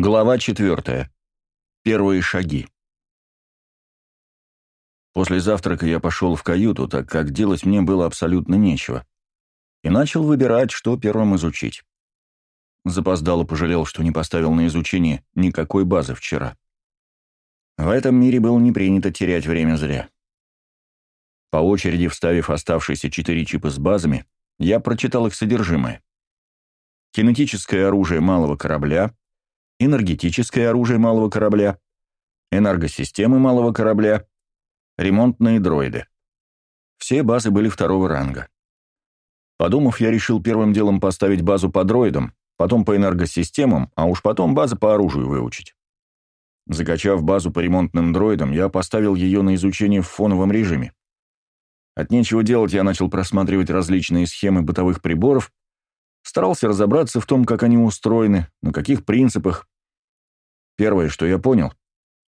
Глава четвертая. Первые шаги. После завтрака я пошел в каюту, так как делать мне было абсолютно нечего, и начал выбирать, что первым изучить. Запоздало пожалел, что не поставил на изучение никакой базы вчера. В этом мире было не принято терять время зря. По очереди вставив оставшиеся четыре чипа с базами, я прочитал их содержимое. Кинетическое оружие малого корабля, энергетическое оружие малого корабля, энергосистемы малого корабля, ремонтные дроиды. Все базы были второго ранга. Подумав, я решил первым делом поставить базу по дроидам, потом по энергосистемам, а уж потом базы по оружию выучить. Закачав базу по ремонтным дроидам, я поставил ее на изучение в фоновом режиме. От нечего делать я начал просматривать различные схемы бытовых приборов Старался разобраться в том, как они устроены, на каких принципах. Первое, что я понял,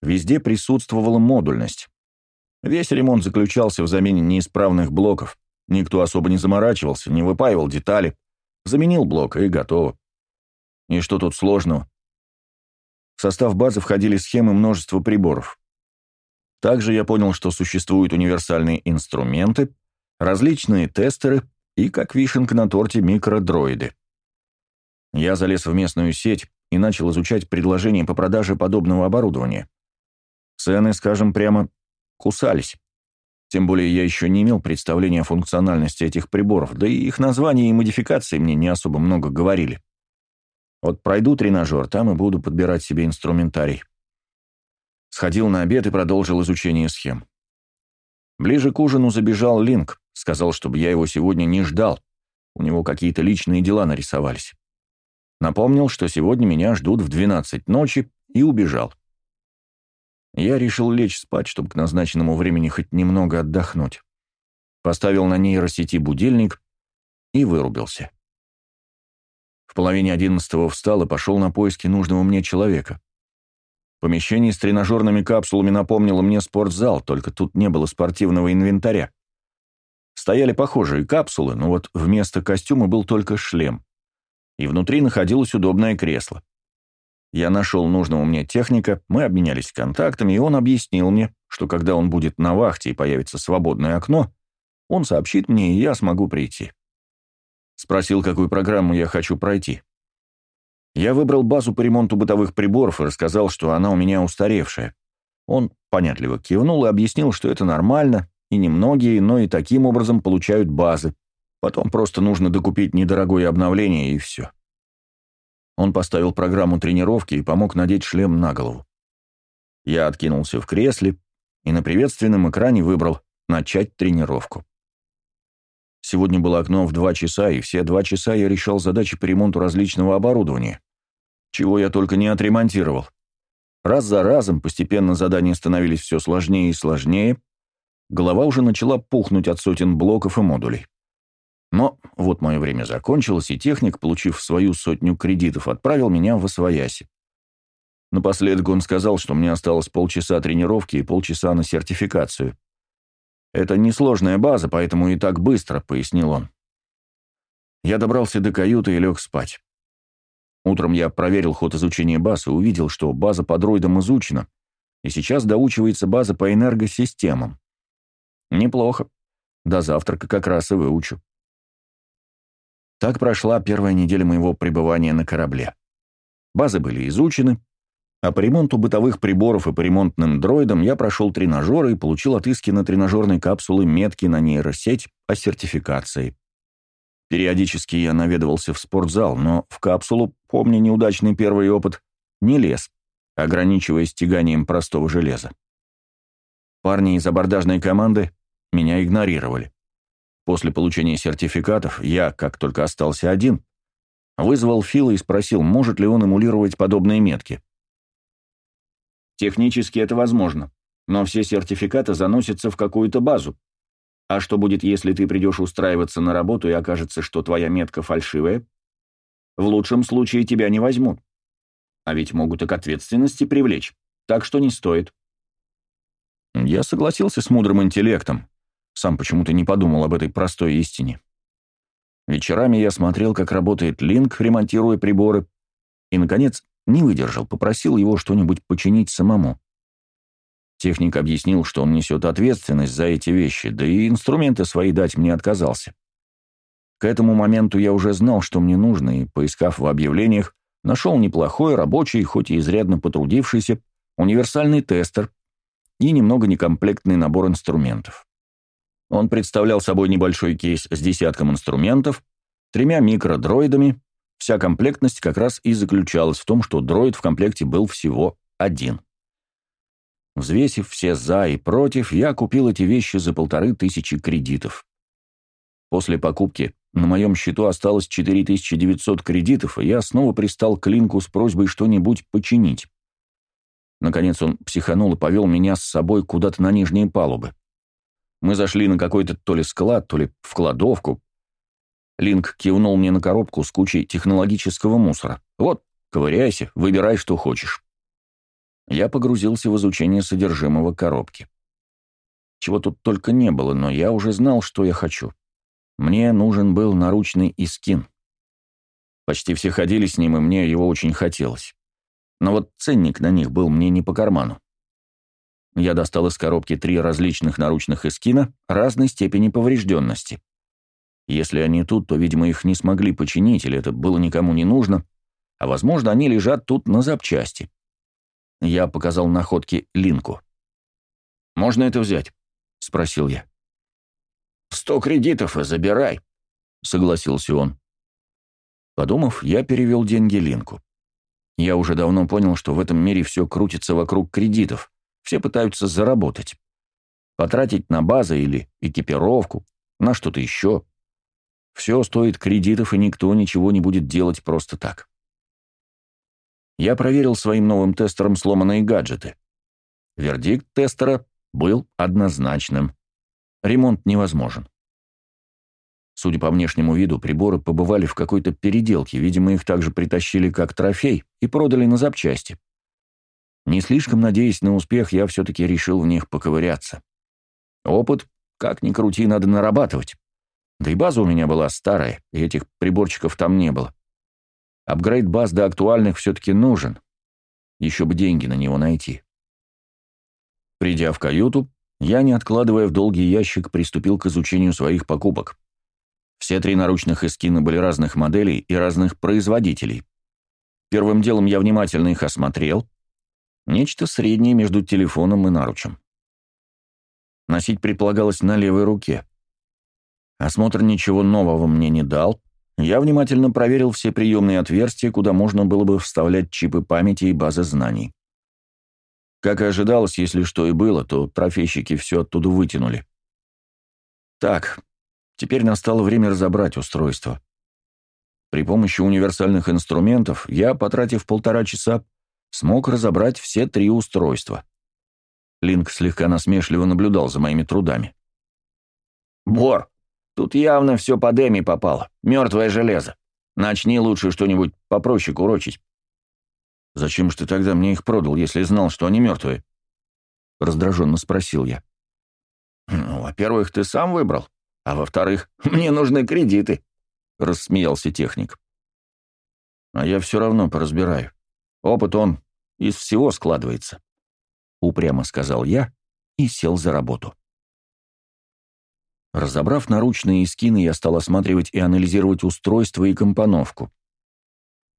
везде присутствовала модульность. Весь ремонт заключался в замене неисправных блоков. Никто особо не заморачивался, не выпаивал детали. Заменил блок, и готово. И что тут сложного? В состав базы входили схемы множества приборов. Также я понял, что существуют универсальные инструменты, различные тестеры и, как вишенка на торте, микродроиды. Я залез в местную сеть и начал изучать предложения по продаже подобного оборудования. Цены, скажем прямо, кусались. Тем более я еще не имел представления о функциональности этих приборов, да и их названия и модификации мне не особо много говорили. Вот пройду тренажер, там и буду подбирать себе инструментарий. Сходил на обед и продолжил изучение схем. Ближе к ужину забежал Линк, сказал, чтобы я его сегодня не ждал. У него какие-то личные дела нарисовались. Напомнил, что сегодня меня ждут в 12 ночи, и убежал. Я решил лечь спать, чтобы к назначенному времени хоть немного отдохнуть. Поставил на нейросети будильник и вырубился. В половине одиннадцатого встал и пошел на поиски нужного мне человека. Помещение с тренажерными капсулами напомнило мне спортзал, только тут не было спортивного инвентаря. Стояли похожие капсулы, но вот вместо костюма был только шлем. И внутри находилось удобное кресло. Я нашел нужного мне техника, мы обменялись контактами, и он объяснил мне, что когда он будет на вахте и появится свободное окно, он сообщит мне, и я смогу прийти. Спросил, какую программу я хочу пройти. Я выбрал базу по ремонту бытовых приборов и рассказал, что она у меня устаревшая. Он понятливо кивнул и объяснил, что это нормально, и немногие, но и таким образом получают базы. Потом просто нужно докупить недорогое обновление, и все. Он поставил программу тренировки и помог надеть шлем на голову. Я откинулся в кресле и на приветственном экране выбрал «Начать тренировку». Сегодня было окно в два часа, и все два часа я решал задачи по ремонту различного оборудования. Чего я только не отремонтировал. Раз за разом постепенно задания становились все сложнее и сложнее, голова уже начала пухнуть от сотен блоков и модулей. Но вот мое время закончилось, и техник, получив свою сотню кредитов, отправил меня в Освояси. Напоследок он сказал, что мне осталось полчаса тренировки и полчаса на сертификацию. «Это несложная база, поэтому и так быстро», — пояснил он. Я добрался до каюты и лег спать. Утром я проверил ход изучения баз и увидел, что база по дроидам изучена, и сейчас доучивается база по энергосистемам. Неплохо. До завтрака как раз и выучу. Так прошла первая неделя моего пребывания на корабле. Базы были изучены, а по ремонту бытовых приборов и по ремонтным дроидам я прошел тренажеры и получил от на тренажерной капсулы метки на нейросеть о сертификации. Периодически я наведывался в спортзал, но в капсулу, помня неудачный первый опыт, не лез, ограничиваясь тяганием простого железа. Парни из абордажной команды меня игнорировали. После получения сертификатов я, как только остался один, вызвал Фила и спросил, может ли он эмулировать подобные метки. Технически это возможно, но все сертификаты заносятся в какую-то базу. А что будет, если ты придешь устраиваться на работу и окажется, что твоя метка фальшивая? В лучшем случае тебя не возьмут. А ведь могут и к ответственности привлечь, так что не стоит. Я согласился с мудрым интеллектом. Сам почему-то не подумал об этой простой истине. Вечерами я смотрел, как работает Линк, ремонтируя приборы, и, наконец, Не выдержал, попросил его что-нибудь починить самому. Техник объяснил, что он несет ответственность за эти вещи, да и инструменты свои дать мне отказался. К этому моменту я уже знал, что мне нужно, и, поискав в объявлениях, нашел неплохой, рабочий, хоть и изрядно потрудившийся, универсальный тестер и немного некомплектный набор инструментов. Он представлял собой небольшой кейс с десятком инструментов, тремя микродроидами, вся комплектность как раз и заключалась в том, что дроид в комплекте был всего один. Взвесив все «за» и «против», я купил эти вещи за полторы тысячи кредитов. После покупки на моем счету осталось 4900 кредитов, и я снова пристал к Линку с просьбой что-нибудь починить. Наконец он психанул и повел меня с собой куда-то на нижние палубы. Мы зашли на какой-то то ли склад, то ли в кладовку. Линк кивнул мне на коробку с кучей технологического мусора. «Вот, ковыряйся, выбирай, что хочешь». Я погрузился в изучение содержимого коробки. Чего тут только не было, но я уже знал, что я хочу. Мне нужен был наручный искин. Почти все ходили с ним, и мне его очень хотелось. Но вот ценник на них был мне не по карману. Я достал из коробки три различных наручных эскина разной степени поврежденности. Если они тут, то, видимо, их не смогли починить, или это было никому не нужно, а, возможно, они лежат тут на запчасти. Я показал находки Линку. «Можно это взять?» — спросил я. «Сто кредитов и забирай», — согласился он. Подумав, я перевел деньги Линку. Я уже давно понял, что в этом мире все крутится вокруг кредитов. Все пытаются заработать. Потратить на базы или экипировку, на что-то еще. Все стоит кредитов, и никто ничего не будет делать просто так. Я проверил своим новым тестером сломанные гаджеты. Вердикт тестера был однозначным. Ремонт невозможен. Судя по внешнему виду, приборы побывали в какой-то переделке, видимо, их также притащили как трофей и продали на запчасти. Не слишком надеясь на успех, я все-таки решил в них поковыряться. Опыт, как ни крути, надо нарабатывать. Да и база у меня была старая, и этих приборчиков там не было. Апгрейд баз до актуальных все-таки нужен. Еще бы деньги на него найти. Придя в каюту, я, не откладывая в долгий ящик, приступил к изучению своих покупок. Все три наручных эскина были разных моделей и разных производителей. Первым делом я внимательно их осмотрел, Нечто среднее между телефоном и наручем. Носить предполагалось на левой руке. Осмотр ничего нового мне не дал. Я внимательно проверил все приемные отверстия, куда можно было бы вставлять чипы памяти и базы знаний. Как и ожидалось, если что и было, то трофейщики все оттуда вытянули. Так, теперь настало время разобрать устройство. При помощи универсальных инструментов я, потратив полтора часа, смог разобрать все три устройства. Линк слегка насмешливо наблюдал за моими трудами. «Бор, тут явно все по Дэми попало. Мертвое железо. Начни лучше что-нибудь попроще курочить». «Зачем же ты тогда мне их продал, если знал, что они мертвые?» Раздраженно спросил я. «Ну, во-первых, ты сам выбрал, а во-вторых, мне нужны кредиты», — рассмеялся техник. «А я все равно поразбираю. Опыт он из всего складывается», — упрямо сказал я и сел за работу. Разобрав наручные скины, я стал осматривать и анализировать устройство и компоновку.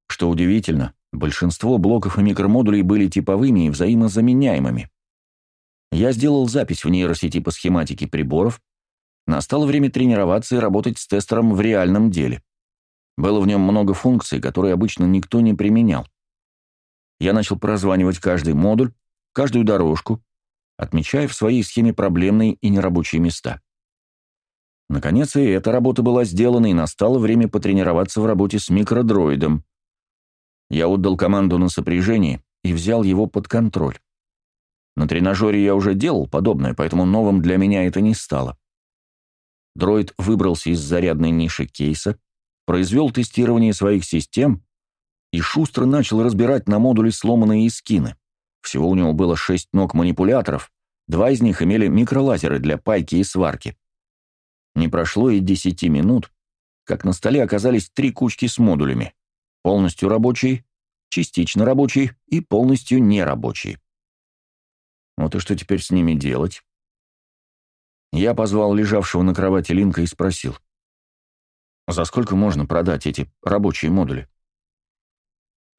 Что удивительно, большинство блоков и микромодулей были типовыми и взаимозаменяемыми. Я сделал запись в нейросети по схематике приборов. Настало время тренироваться и работать с тестером в реальном деле. Было в нем много функций, которые обычно никто не применял я начал прозванивать каждый модуль, каждую дорожку, отмечая в своей схеме проблемные и нерабочие места. Наконец, и эта работа была сделана, и настало время потренироваться в работе с микродроидом. Я отдал команду на сопряжение и взял его под контроль. На тренажере я уже делал подобное, поэтому новым для меня это не стало. Дроид выбрался из зарядной ниши кейса, произвел тестирование своих систем и шустро начал разбирать на модули сломанные эскины. Всего у него было шесть ног манипуляторов, два из них имели микролазеры для пайки и сварки. Не прошло и десяти минут, как на столе оказались три кучки с модулями, полностью рабочие, частично рабочие и полностью нерабочие. Вот и что теперь с ними делать? Я позвал лежавшего на кровати Линка и спросил. «За сколько можно продать эти рабочие модули?»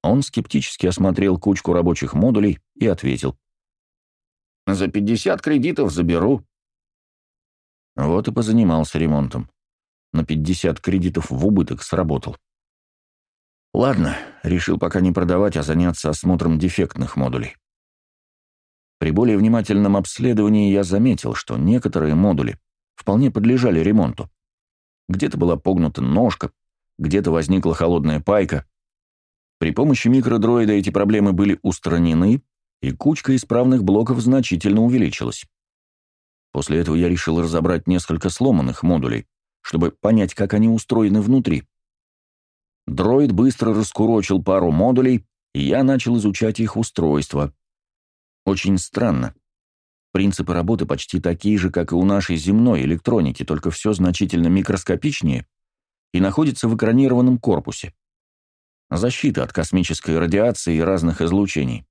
Он скептически осмотрел кучку рабочих модулей и ответил. «За 50 кредитов заберу». Вот и позанимался ремонтом. На 50 кредитов в убыток сработал. Ладно, решил пока не продавать, а заняться осмотром дефектных модулей. При более внимательном обследовании я заметил, что некоторые модули вполне подлежали ремонту. Где-то была погнута ножка, где-то возникла холодная пайка. При помощи микродроида эти проблемы были устранены, и кучка исправных блоков значительно увеличилась. После этого я решил разобрать несколько сломанных модулей, чтобы понять, как они устроены внутри. Дроид быстро раскурочил пару модулей, и я начал изучать их устройство. Очень странно. Принципы работы почти такие же, как и у нашей земной электроники, только все значительно микроскопичнее и находится в экранированном корпусе. Защита от космической радиации и разных излучений.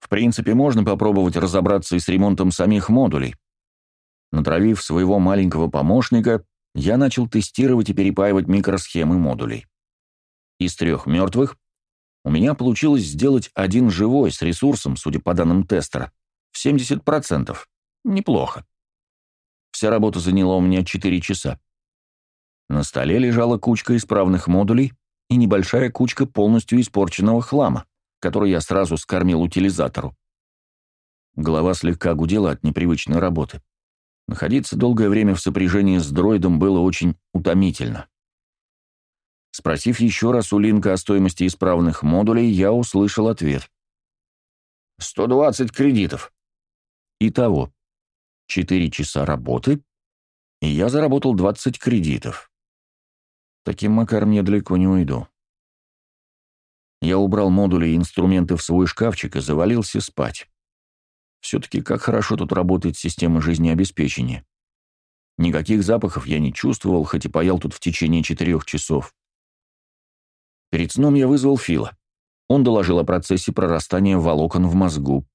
В принципе, можно попробовать разобраться и с ремонтом самих модулей. Натравив своего маленького помощника, я начал тестировать и перепаивать микросхемы модулей. Из трех мертвых у меня получилось сделать один живой с ресурсом, судя по данным тестера, в 70%. Неплохо. Вся работа заняла у меня 4 часа. На столе лежала кучка исправных модулей и небольшая кучка полностью испорченного хлама, который я сразу скормил утилизатору. Голова слегка гудела от непривычной работы. Находиться долгое время в сопряжении с дроидом было очень утомительно. Спросив еще раз у Линка о стоимости исправных модулей, я услышал ответ. «120 кредитов». Итого, 4 часа работы, и я заработал 20 кредитов. Таким макаром я далеко не уйду. Я убрал модули и инструменты в свой шкафчик и завалился спать. Все-таки как хорошо тут работает система жизнеобеспечения. Никаких запахов я не чувствовал, хоть и паял тут в течение четырех часов. Перед сном я вызвал Фила. Он доложил о процессе прорастания волокон в мозгу.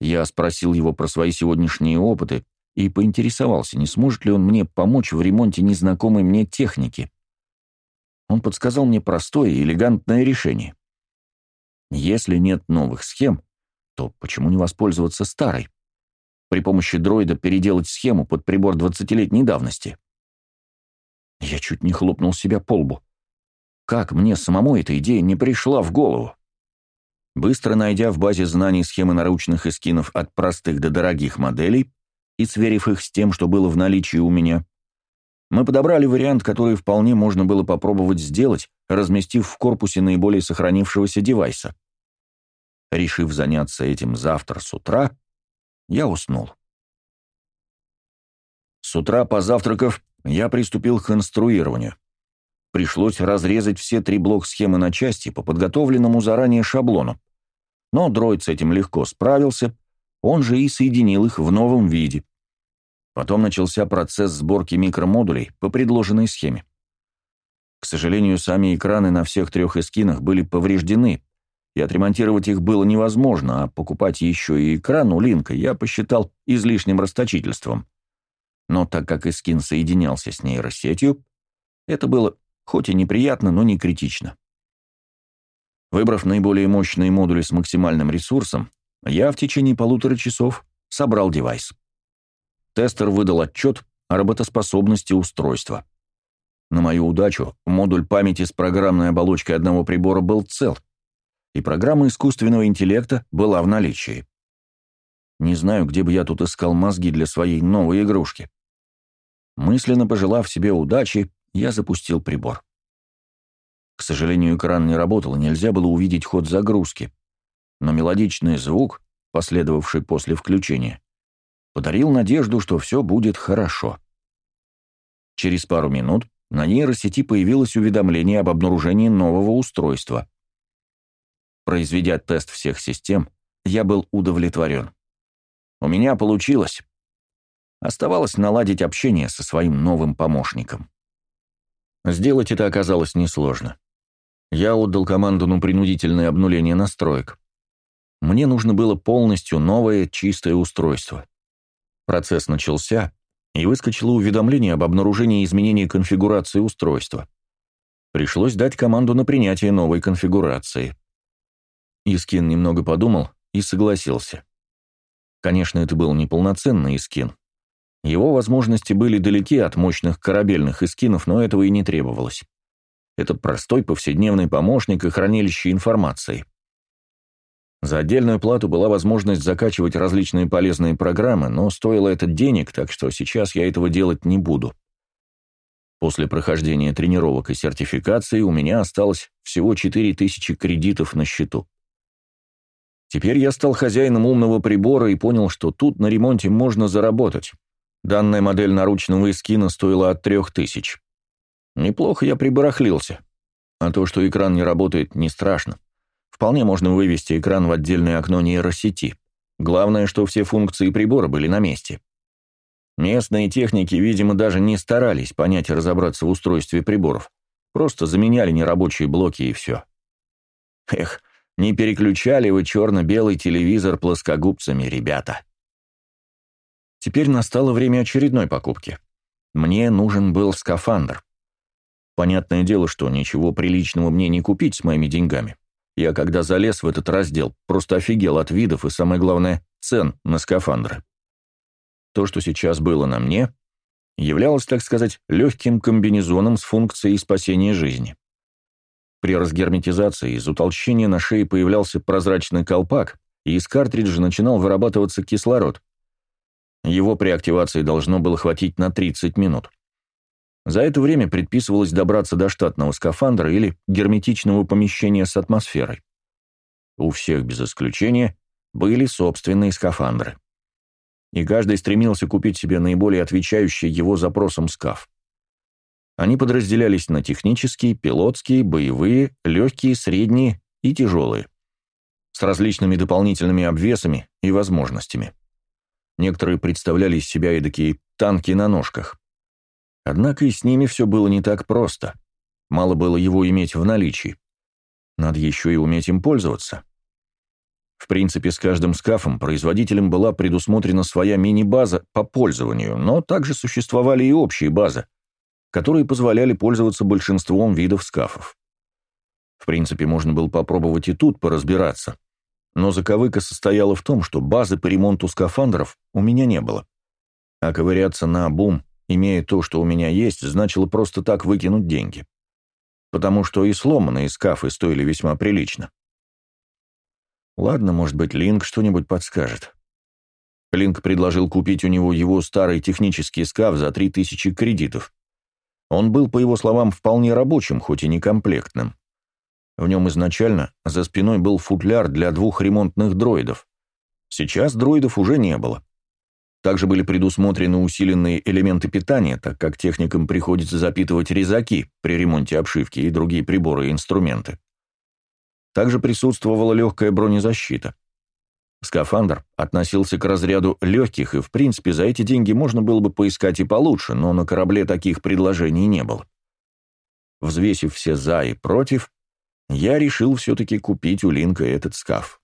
Я спросил его про свои сегодняшние опыты и поинтересовался, не сможет ли он мне помочь в ремонте незнакомой мне техники. Он подсказал мне простое и элегантное решение. Если нет новых схем, то почему не воспользоваться старой? При помощи дроида переделать схему под прибор 20-летней давности. Я чуть не хлопнул себя по лбу. Как мне самому эта идея не пришла в голову? Быстро найдя в базе знаний схемы наручных эскинов от простых до дорогих моделей и сверив их с тем, что было в наличии у меня, мы подобрали вариант, который вполне можно было попробовать сделать, разместив в корпусе наиболее сохранившегося девайса. Решив заняться этим завтра с утра, я уснул. С утра, позавтракав, я приступил к конструированию пришлось разрезать все три блок-схемы на части по подготовленному заранее шаблону. Но дроид с этим легко справился, он же и соединил их в новом виде. Потом начался процесс сборки микромодулей по предложенной схеме. К сожалению, сами экраны на всех трех эскинах были повреждены, и отремонтировать их было невозможно, а покупать еще и экран у Линка я посчитал излишним расточительством. Но так как эскин соединялся с нейросетью, это было Хоть и неприятно, но не критично. Выбрав наиболее мощные модули с максимальным ресурсом, я в течение полутора часов собрал девайс. Тестер выдал отчет о работоспособности устройства. На мою удачу, модуль памяти с программной оболочкой одного прибора был цел, и программа искусственного интеллекта была в наличии. Не знаю, где бы я тут искал мозги для своей новой игрушки. Мысленно пожелав себе удачи, я запустил прибор. К сожалению, экран не работал, нельзя было увидеть ход загрузки. Но мелодичный звук, последовавший после включения, подарил надежду, что все будет хорошо. Через пару минут на нейросети появилось уведомление об обнаружении нового устройства. Произведя тест всех систем, я был удовлетворен. У меня получилось. Оставалось наладить общение со своим новым помощником. Сделать это оказалось несложно. Я отдал команду на принудительное обнуление настроек. Мне нужно было полностью новое чистое устройство. Процесс начался, и выскочило уведомление об обнаружении изменения конфигурации устройства. Пришлось дать команду на принятие новой конфигурации. Искин немного подумал и согласился. Конечно, это был неполноценный Искин. Его возможности были далеки от мощных корабельных Искинов, но этого и не требовалось. Это простой повседневный помощник и хранилище информации. За отдельную плату была возможность закачивать различные полезные программы, но стоило это денег, так что сейчас я этого делать не буду. После прохождения тренировок и сертификации у меня осталось всего 4000 кредитов на счету. Теперь я стал хозяином умного прибора и понял, что тут на ремонте можно заработать. Данная модель наручного эскина стоила от 3000. Неплохо я прибарахлился. А то, что экран не работает, не страшно. Вполне можно вывести экран в отдельное окно нейросети. Главное, что все функции прибора были на месте. Местные техники, видимо, даже не старались понять и разобраться в устройстве приборов. Просто заменяли нерабочие блоки и все. Эх, не переключали вы черно-белый телевизор плоскогубцами, ребята. Теперь настало время очередной покупки. Мне нужен был скафандр. Понятное дело, что ничего приличного мне не купить с моими деньгами. Я, когда залез в этот раздел, просто офигел от видов и, самое главное, цен на скафандры. То, что сейчас было на мне, являлось, так сказать, легким комбинезоном с функцией спасения жизни. При разгерметизации из утолщения на шее появлялся прозрачный колпак, и из картриджа начинал вырабатываться кислород. Его при активации должно было хватить на 30 минут. За это время предписывалось добраться до штатного скафандра или герметичного помещения с атмосферой. У всех без исключения были собственные скафандры и каждый стремился купить себе наиболее отвечающий его запросам скаф. Они подразделялись на технические, пилотские, боевые, легкие, средние и тяжелые, с различными дополнительными обвесами и возможностями. Некоторые представляли из себя эдакие танки на ножках. Однако и с ними все было не так просто. Мало было его иметь в наличии. Надо еще и уметь им пользоваться. В принципе, с каждым скафом производителем была предусмотрена своя мини-база по пользованию, но также существовали и общие базы, которые позволяли пользоваться большинством видов скафов. В принципе, можно было попробовать и тут поразбираться, но заковыка состояла в том, что базы по ремонту скафандров у меня не было. А ковыряться на бум, имея то, что у меня есть, значило просто так выкинуть деньги. Потому что и сломанные скафы стоили весьма прилично. Ладно, может быть, Линк что-нибудь подскажет. Линк предложил купить у него его старый технический скаф за 3000 кредитов. Он был, по его словам, вполне рабочим, хоть и некомплектным. В нем изначально за спиной был футляр для двух ремонтных дроидов. Сейчас дроидов уже не было. Также были предусмотрены усиленные элементы питания, так как техникам приходится запитывать резаки при ремонте обшивки и другие приборы и инструменты. Также присутствовала легкая бронезащита. Скафандр относился к разряду легких, и, в принципе, за эти деньги можно было бы поискать и получше, но на корабле таких предложений не было. Взвесив все «за» и «против», я решил все-таки купить у Линка этот скаф.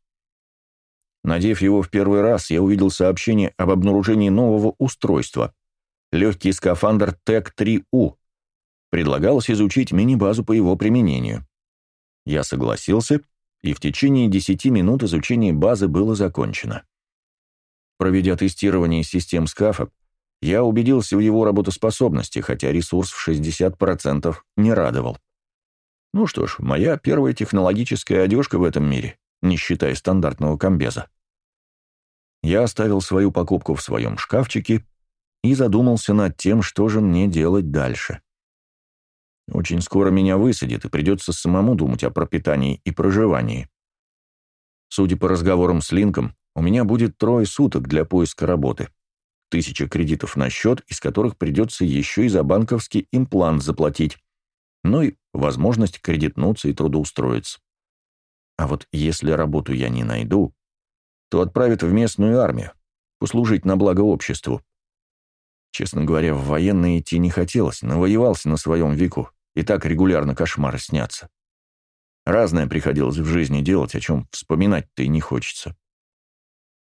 Надев его в первый раз, я увидел сообщение об обнаружении нового устройства — легкий скафандр ТЭК-3У. Предлагалось изучить мини-базу по его применению. Я согласился, и в течение 10 минут изучение базы было закончено. Проведя тестирование систем скафа, я убедился в его работоспособности, хотя ресурс в 60% не радовал. Ну что ж, моя первая технологическая одежка в этом мире, не считая стандартного комбеза. Я оставил свою покупку в своем шкафчике и задумался над тем, что же мне делать дальше. Очень скоро меня высадят, и придется самому думать о пропитании и проживании. Судя по разговорам с Линком, у меня будет трое суток для поиска работы. Тысяча кредитов на счет, из которых придется еще и за банковский имплант заплатить. Ну и возможность кредитнуться и трудоустроиться. А вот если работу я не найду, то отправят в местную армию, послужить на благо обществу. Честно говоря, в военные идти не хотелось, навоевался на своем веку, и так регулярно кошмары снятся. Разное приходилось в жизни делать, о чем вспоминать-то и не хочется.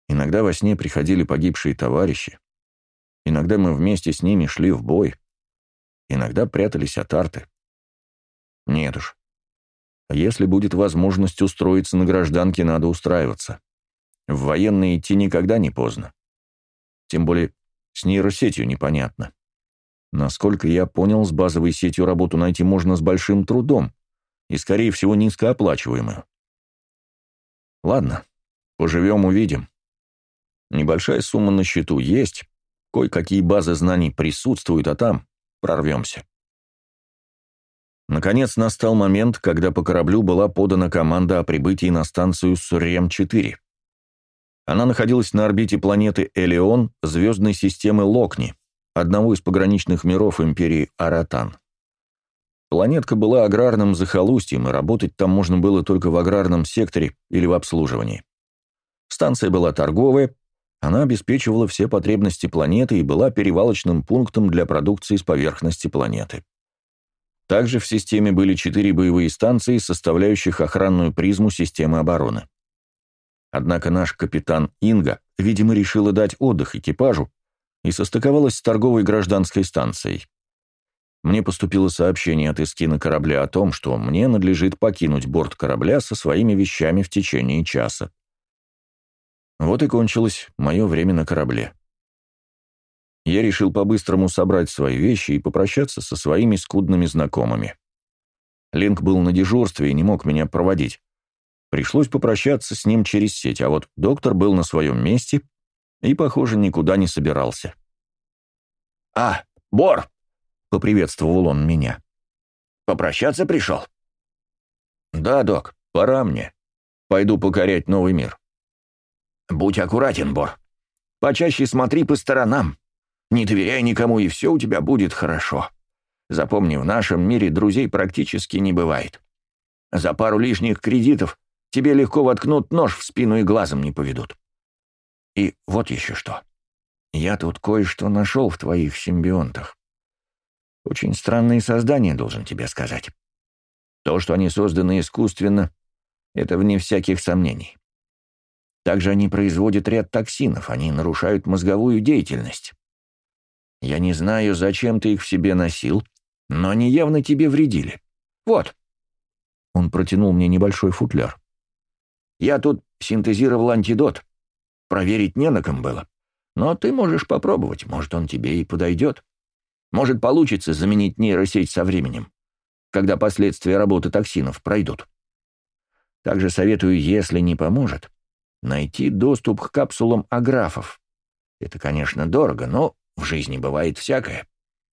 Иногда во сне приходили погибшие товарищи. Иногда мы вместе с ними шли в бой. Иногда прятались от арты. Нет уж. Если будет возможность устроиться на гражданке, надо устраиваться. В военные идти никогда не поздно. Тем более с нейросетью непонятно. Насколько я понял, с базовой сетью работу найти можно с большим трудом и, скорее всего, низкооплачиваемую. Ладно, поживем, увидим. Небольшая сумма на счету есть, кое-какие базы знаний присутствуют, а там прорвемся. Наконец настал момент, когда по кораблю была подана команда о прибытии на станцию Сурем-4. Она находилась на орбите планеты Элеон звездной системы Локни, одного из пограничных миров империи Аратан. Планетка была аграрным захолустьем, и работать там можно было только в аграрном секторе или в обслуживании. Станция была торговая, она обеспечивала все потребности планеты и была перевалочным пунктом для продукции с поверхности планеты. Также в системе были четыре боевые станции, составляющих охранную призму системы обороны. Однако наш капитан Инга, видимо, решила дать отдых экипажу и состыковалась с торговой гражданской станцией. Мне поступило сообщение от эскина корабля о том, что мне надлежит покинуть борт корабля со своими вещами в течение часа. Вот и кончилось мое время на корабле я решил по-быстрому собрать свои вещи и попрощаться со своими скудными знакомыми. Линк был на дежурстве и не мог меня проводить. Пришлось попрощаться с ним через сеть, а вот доктор был на своем месте и, похоже, никуда не собирался. «А, Бор!» — поприветствовал он меня. «Попрощаться пришел?» «Да, док, пора мне. Пойду покорять новый мир». «Будь аккуратен, Бор. Почаще смотри по сторонам. Не доверяй никому, и все у тебя будет хорошо. Запомни, в нашем мире друзей практически не бывает. За пару лишних кредитов тебе легко воткнут нож в спину и глазом не поведут. И вот еще что. Я тут кое-что нашел в твоих симбионтах. Очень странные создания, должен тебе сказать. То, что они созданы искусственно, это вне всяких сомнений. Также они производят ряд токсинов, они нарушают мозговую деятельность. Я не знаю, зачем ты их в себе носил, но они явно тебе вредили. Вот». Он протянул мне небольшой футляр. «Я тут синтезировал антидот. Проверить не на ком было. Но ты можешь попробовать, может, он тебе и подойдет. Может, получится заменить нейросеть со временем, когда последствия работы токсинов пройдут. Также советую, если не поможет, найти доступ к капсулам аграфов. Это, конечно, дорого, но в жизни бывает всякое.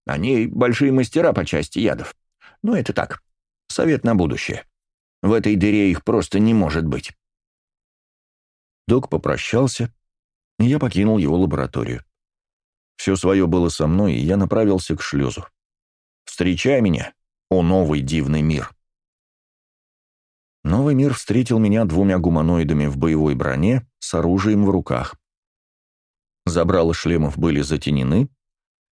Они большие мастера по части ядов. Но это так. Совет на будущее. В этой дыре их просто не может быть. Док попрощался, и я покинул его лабораторию. Все свое было со мной, и я направился к шлюзу. «Встречай меня, о новый дивный мир!» Новый мир встретил меня двумя гуманоидами в боевой броне с оружием в руках. Забрала шлемов были затенены,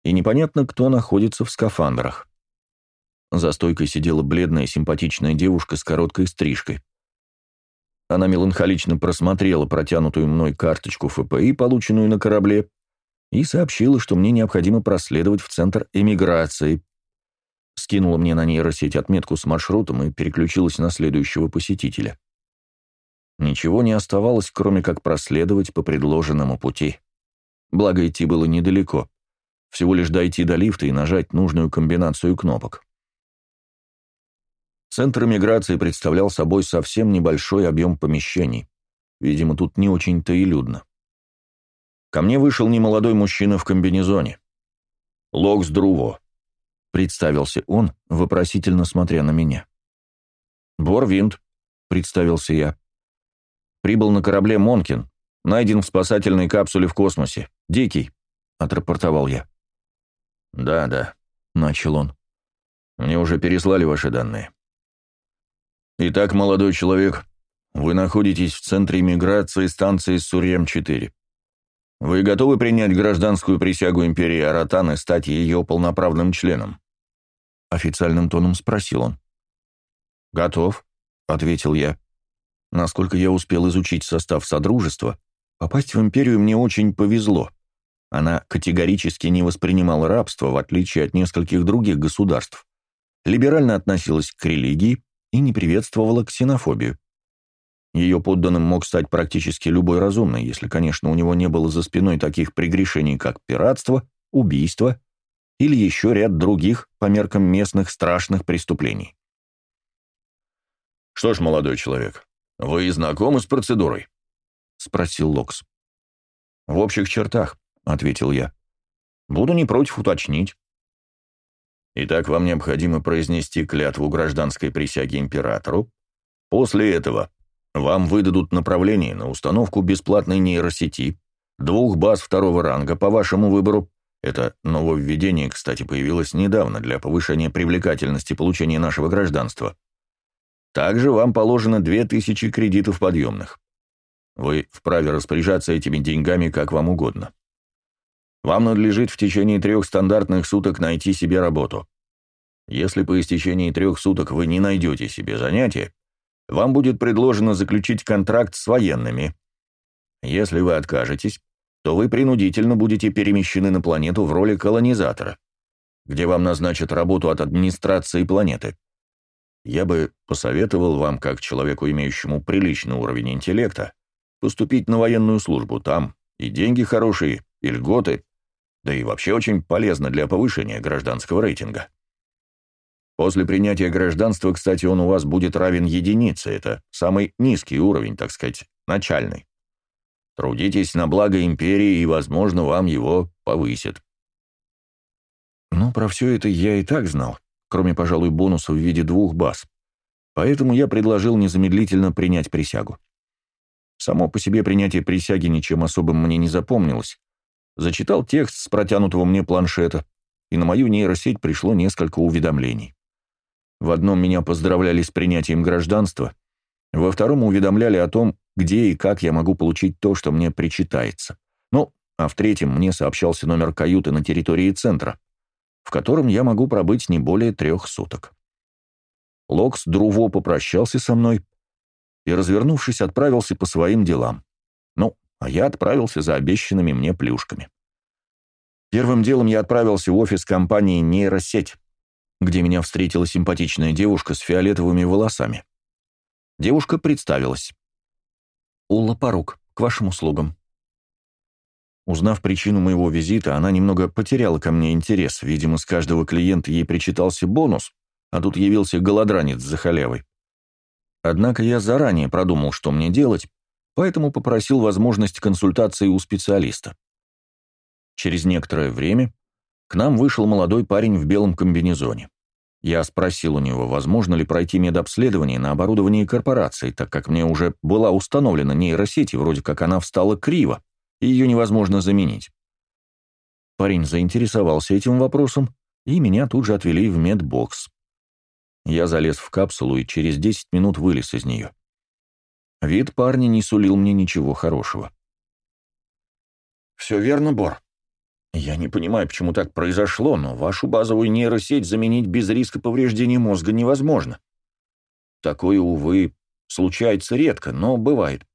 и непонятно, кто находится в скафандрах. За стойкой сидела бледная симпатичная девушка с короткой стрижкой. Она меланхолично просмотрела протянутую мной карточку ФПИ, полученную на корабле, и сообщила, что мне необходимо проследовать в центр эмиграции. Скинула мне на нейросеть отметку с маршрутом и переключилась на следующего посетителя. Ничего не оставалось, кроме как проследовать по предложенному пути. Благо идти было недалеко. Всего лишь дойти до лифта и нажать нужную комбинацию кнопок. Центр миграции представлял собой совсем небольшой объем помещений. Видимо, тут не очень-то и людно. Ко мне вышел немолодой мужчина в комбинезоне. «Локс Друво», — представился он, вопросительно смотря на меня. «Борвинд», — представился я. «Прибыл на корабле Монкин, найден в спасательной капсуле в космосе. «Дикий», — отрапортовал я. «Да, да», — начал он. «Мне уже переслали ваши данные». «Итак, молодой человек, вы находитесь в центре миграции станции Сурьям-4. Вы готовы принять гражданскую присягу империи Аратан и стать ее полноправным членом?» Официальным тоном спросил он. «Готов», — ответил я. «Насколько я успел изучить состав Содружества, попасть в Империю мне очень повезло. Она категорически не воспринимала рабство, в отличие от нескольких других государств. Либерально относилась к религии и не приветствовала ксенофобию. Ее подданным мог стать практически любой разумный, если, конечно, у него не было за спиной таких прегрешений, как пиратство, убийство или еще ряд других, по меркам местных, страшных преступлений. «Что ж, молодой человек, вы знакомы с процедурой?» — спросил Локс. «В общих чертах», — ответил я. «Буду не против уточнить». «Итак, вам необходимо произнести клятву гражданской присяги императору. После этого вам выдадут направление на установку бесплатной нейросети, двух баз второго ранга по вашему выбору. Это нововведение, кстати, появилось недавно для повышения привлекательности получения нашего гражданства. Также вам положено 2000 кредитов подъемных. Вы вправе распоряжаться этими деньгами как вам угодно. Вам надлежит в течение трех стандартных суток найти себе работу. Если по истечении трех суток вы не найдете себе занятие, вам будет предложено заключить контракт с военными. Если вы откажетесь, то вы принудительно будете перемещены на планету в роли колонизатора, где вам назначат работу от администрации планеты. Я бы посоветовал вам, как человеку, имеющему приличный уровень интеллекта, поступить на военную службу там, и деньги хорошие, и льготы, да и вообще очень полезно для повышения гражданского рейтинга. После принятия гражданства, кстати, он у вас будет равен единице, это самый низкий уровень, так сказать, начальный. Трудитесь на благо империи, и, возможно, вам его повысят. Ну, про все это я и так знал, кроме, пожалуй, бонуса в виде двух баз. Поэтому я предложил незамедлительно принять присягу. Само по себе принятие присяги ничем особым мне не запомнилось. Зачитал текст с протянутого мне планшета, и на мою нейросеть пришло несколько уведомлений. В одном меня поздравляли с принятием гражданства, во втором уведомляли о том, где и как я могу получить то, что мне причитается. Ну, а в третьем мне сообщался номер каюты на территории центра, в котором я могу пробыть не более трех суток. Локс Друво попрощался со мной и, развернувшись, отправился по своим делам. Ну, а я отправился за обещанными мне плюшками. Первым делом я отправился в офис компании «Нейросеть», где меня встретила симпатичная девушка с фиолетовыми волосами. Девушка представилась. «Улла Парук, к вашим услугам». Узнав причину моего визита, она немного потеряла ко мне интерес. Видимо, с каждого клиента ей причитался бонус, а тут явился голодранец за халявой. Однако я заранее продумал, что мне делать, поэтому попросил возможность консультации у специалиста. Через некоторое время к нам вышел молодой парень в белом комбинезоне. Я спросил у него, возможно ли пройти медобследование на оборудовании корпорации, так как мне уже была установлена нейросеть, и вроде как она встала криво, и ее невозможно заменить. Парень заинтересовался этим вопросом, и меня тут же отвели в медбокс. Я залез в капсулу и через 10 минут вылез из нее. Вид парня не сулил мне ничего хорошего. «Все верно, Бор», я не понимаю, почему так произошло, но вашу базовую нейросеть заменить без риска повреждения мозга невозможно. Такое, увы, случается редко, но бывает.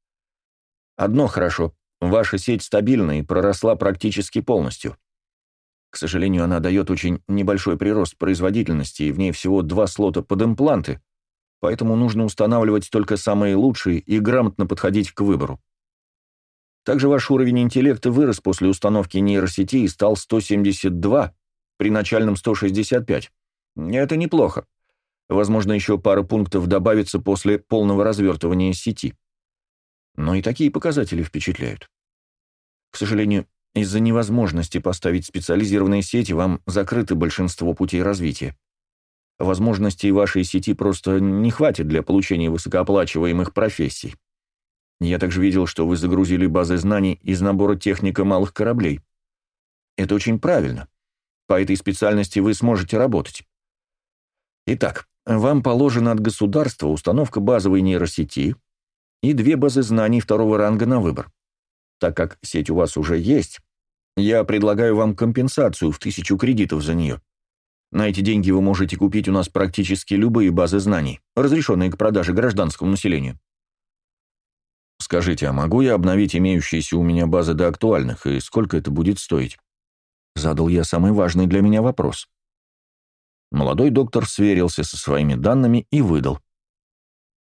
Одно хорошо. Ваша сеть стабильна и проросла практически полностью. К сожалению, она дает очень небольшой прирост производительности, и в ней всего два слота под импланты, поэтому нужно устанавливать только самые лучшие и грамотно подходить к выбору. Также ваш уровень интеллекта вырос после установки нейросети и стал 172 при начальном 165. Это неплохо. Возможно, еще пара пунктов добавится после полного развертывания сети. Но и такие показатели впечатляют. К сожалению, из-за невозможности поставить специализированные сети вам закрыто большинство путей развития. Возможностей вашей сети просто не хватит для получения высокооплачиваемых профессий. Я также видел, что вы загрузили базы знаний из набора техника малых кораблей. Это очень правильно. По этой специальности вы сможете работать. Итак, вам положена от государства установка базовой нейросети и две базы знаний второго ранга на выбор. Так как сеть у вас уже есть, я предлагаю вам компенсацию в тысячу кредитов за нее. На эти деньги вы можете купить у нас практически любые базы знаний, разрешенные к продаже гражданскому населению. Скажите, а могу я обновить имеющиеся у меня базы до актуальных, и сколько это будет стоить? Задал я самый важный для меня вопрос. Молодой доктор сверился со своими данными и выдал.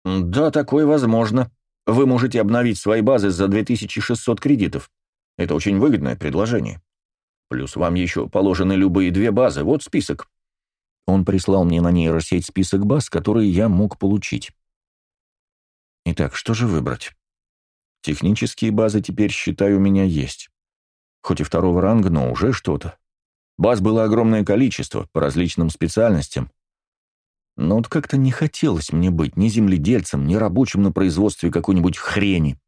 «Да, такое возможно. Вы можете обновить свои базы за 2600 кредитов. Это очень выгодное предложение. Плюс вам еще положены любые две базы. Вот список». Он прислал мне на нейросеть список баз, которые я мог получить. Итак, что же выбрать? Технические базы теперь, считаю, у меня есть. Хоть и второго ранга, но уже что-то. Баз было огромное количество, по различным специальностям. Но вот как-то не хотелось мне быть ни земледельцем, ни рабочим на производстве какой-нибудь хрени.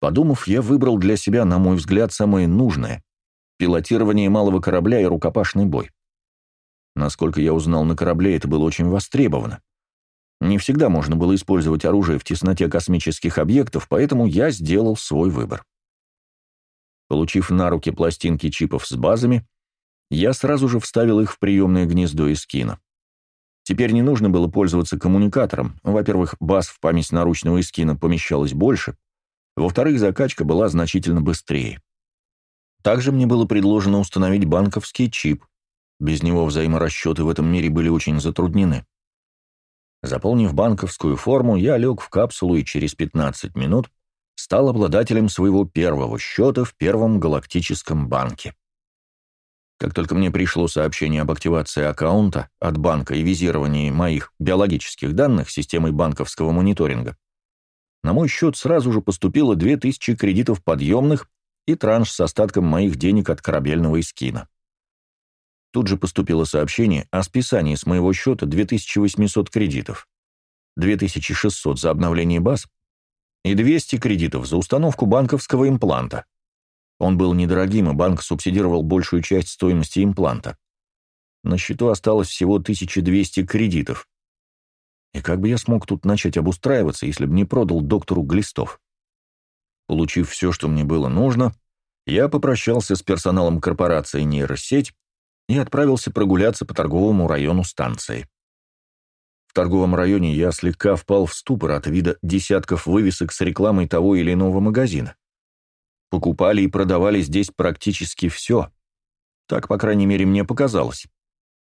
Подумав, я выбрал для себя, на мой взгляд, самое нужное — пилотирование малого корабля и рукопашный бой. Насколько я узнал, на корабле это было очень востребовано. Не всегда можно было использовать оружие в тесноте космических объектов, поэтому я сделал свой выбор. Получив на руки пластинки чипов с базами, я сразу же вставил их в приемное гнездо из кино. Теперь не нужно было пользоваться коммуникатором. Во-первых, баз в память наручного эскина помещалось больше. Во-вторых, закачка была значительно быстрее. Также мне было предложено установить банковский чип. Без него взаиморасчеты в этом мире были очень затруднены. Заполнив банковскую форму, я лег в капсулу и через 15 минут стал обладателем своего первого счета в Первом галактическом банке. Как только мне пришло сообщение об активации аккаунта от банка и визировании моих биологических данных системой банковского мониторинга, на мой счет сразу же поступило 2000 кредитов подъемных и транш с остатком моих денег от корабельного эскина. Тут же поступило сообщение о списании с моего счета 2800 кредитов, 2600 за обновление баз и 200 кредитов за установку банковского импланта. Он был недорогим, и банк субсидировал большую часть стоимости импланта. На счету осталось всего 1200 кредитов. И как бы я смог тут начать обустраиваться, если бы не продал доктору глистов? Получив все, что мне было нужно, я попрощался с персоналом корпорации «Нейросеть» и отправился прогуляться по торговому району станции. В торговом районе я слегка впал в ступор от вида десятков вывесок с рекламой того или иного магазина. Покупали и продавали здесь практически все. Так, по крайней мере, мне показалось.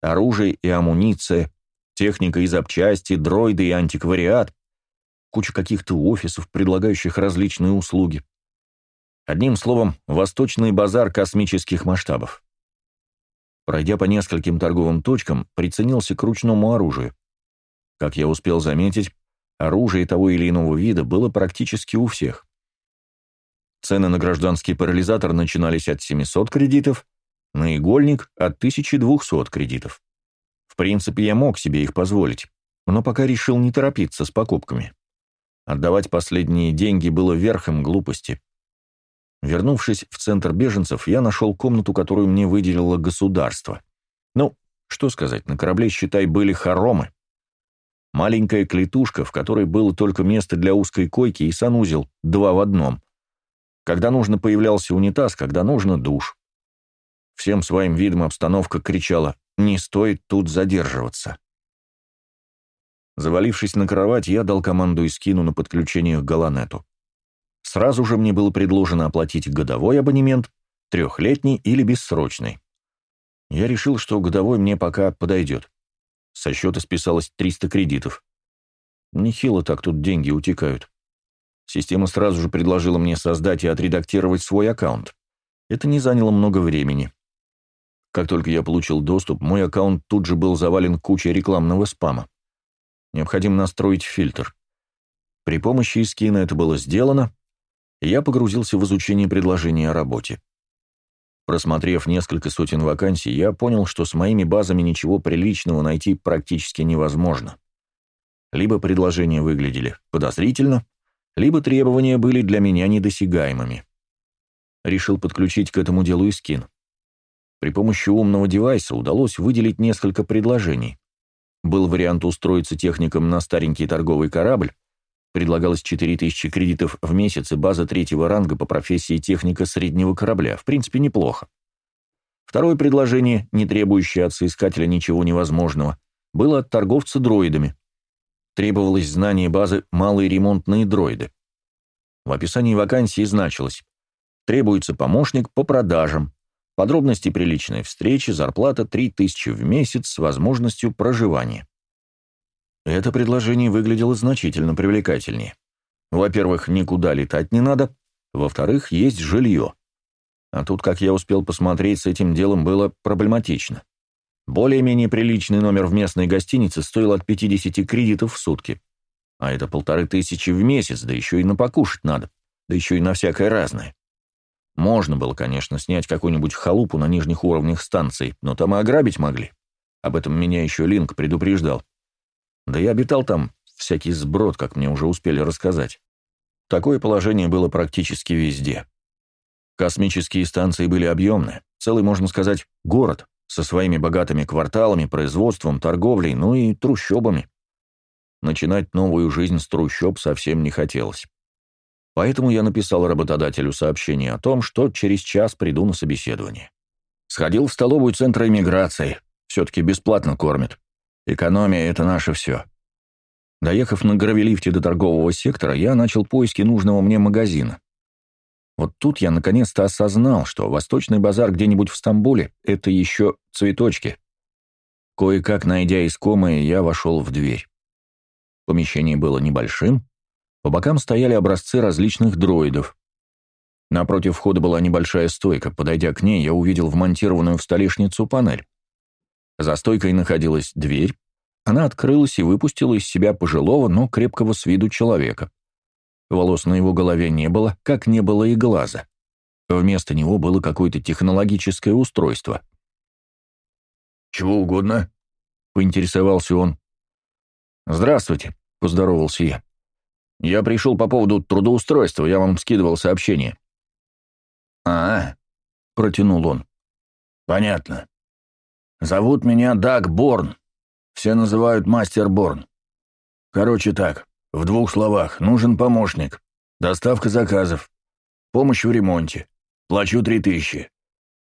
Оружие и амуниция, техника и запчасти, дроиды и антиквариат, куча каких-то офисов, предлагающих различные услуги. Одним словом, восточный базар космических масштабов. Пройдя по нескольким торговым точкам, приценился к ручному оружию. Как я успел заметить, оружие того или иного вида было практически у всех. Цены на гражданский парализатор начинались от 700 кредитов, на игольник – от 1200 кредитов. В принципе, я мог себе их позволить, но пока решил не торопиться с покупками. Отдавать последние деньги было верхом глупости. Вернувшись в центр беженцев, я нашел комнату, которую мне выделило государство. Ну, что сказать, на корабле, считай, были хоромы. Маленькая клетушка, в которой было только место для узкой койки и санузел, два в одном. Когда нужно, появлялся унитаз, когда нужно — душ. Всем своим видом обстановка кричала «Не стоит тут задерживаться». Завалившись на кровать, я дал команду и скину на подключение к Галанету. Сразу же мне было предложено оплатить годовой абонемент, трехлетний или бессрочный. Я решил, что годовой мне пока подойдет. Со счета списалось 300 кредитов. Нехило так тут деньги утекают. Система сразу же предложила мне создать и отредактировать свой аккаунт. Это не заняло много времени. Как только я получил доступ, мой аккаунт тут же был завален кучей рекламного спама. Необходимо настроить фильтр. При помощи скина это было сделано, и я погрузился в изучение предложений о работе. Просмотрев несколько сотен вакансий, я понял, что с моими базами ничего приличного найти практически невозможно. Либо предложения выглядели подозрительно, либо требования были для меня недосягаемыми. Решил подключить к этому делу и. При помощи умного девайса удалось выделить несколько предложений. Был вариант устроиться техником на старенький торговый корабль, предлагалось 4000 кредитов в месяц и база третьего ранга по профессии техника среднего корабля, в принципе неплохо. Второе предложение, не требующее от соискателя ничего невозможного, было от торговца дроидами. Требовалось знание базы «малые ремонтные дроиды». В описании вакансии значилось «Требуется помощник по продажам, подробности приличной встречи, зарплата 3000 в месяц с возможностью проживания». Это предложение выглядело значительно привлекательнее. Во-первых, никуда летать не надо, во-вторых, есть жилье. А тут, как я успел посмотреть, с этим делом было проблематично. Более-менее приличный номер в местной гостинице стоил от 50 кредитов в сутки. А это полторы тысячи в месяц, да еще и на покушать надо, да еще и на всякое разное. Можно было, конечно, снять какую-нибудь халупу на нижних уровнях станции, но там и ограбить могли. Об этом меня еще Линк предупреждал. Да и обитал там всякий сброд, как мне уже успели рассказать. Такое положение было практически везде. Космические станции были объемны, целый, можно сказать, город, со своими богатыми кварталами, производством, торговлей, ну и трущобами. Начинать новую жизнь с трущоб совсем не хотелось. Поэтому я написал работодателю сообщение о том, что через час приду на собеседование. Сходил в столовую центра иммиграции. Все-таки бесплатно кормят. Экономия — это наше все. Доехав на гравелифте до торгового сектора, я начал поиски нужного мне магазина. Вот тут я наконец-то осознал, что Восточный базар где-нибудь в Стамбуле — это еще цветочки. Кое-как, найдя искомое, я вошел в дверь. Помещение было небольшим, по бокам стояли образцы различных дроидов. Напротив входа была небольшая стойка, подойдя к ней, я увидел вмонтированную в столешницу панель. За стойкой находилась дверь, она открылась и выпустила из себя пожилого, но крепкого с виду человека. Волос на его голове не было, как не было и глаза. Вместо него было какое-то технологическое устройство. «Чего угодно?» — поинтересовался он. «Здравствуйте», — поздоровался я. «Я пришел по поводу трудоустройства, я вам скидывал сообщение». «А, -а — протянул он. Понятно. Зовут меня Даг Борн. Все называют Мастер Борн. Короче так, в двух словах, нужен помощник. Доставка заказов. Помощь в ремонте. Плачу три тысячи.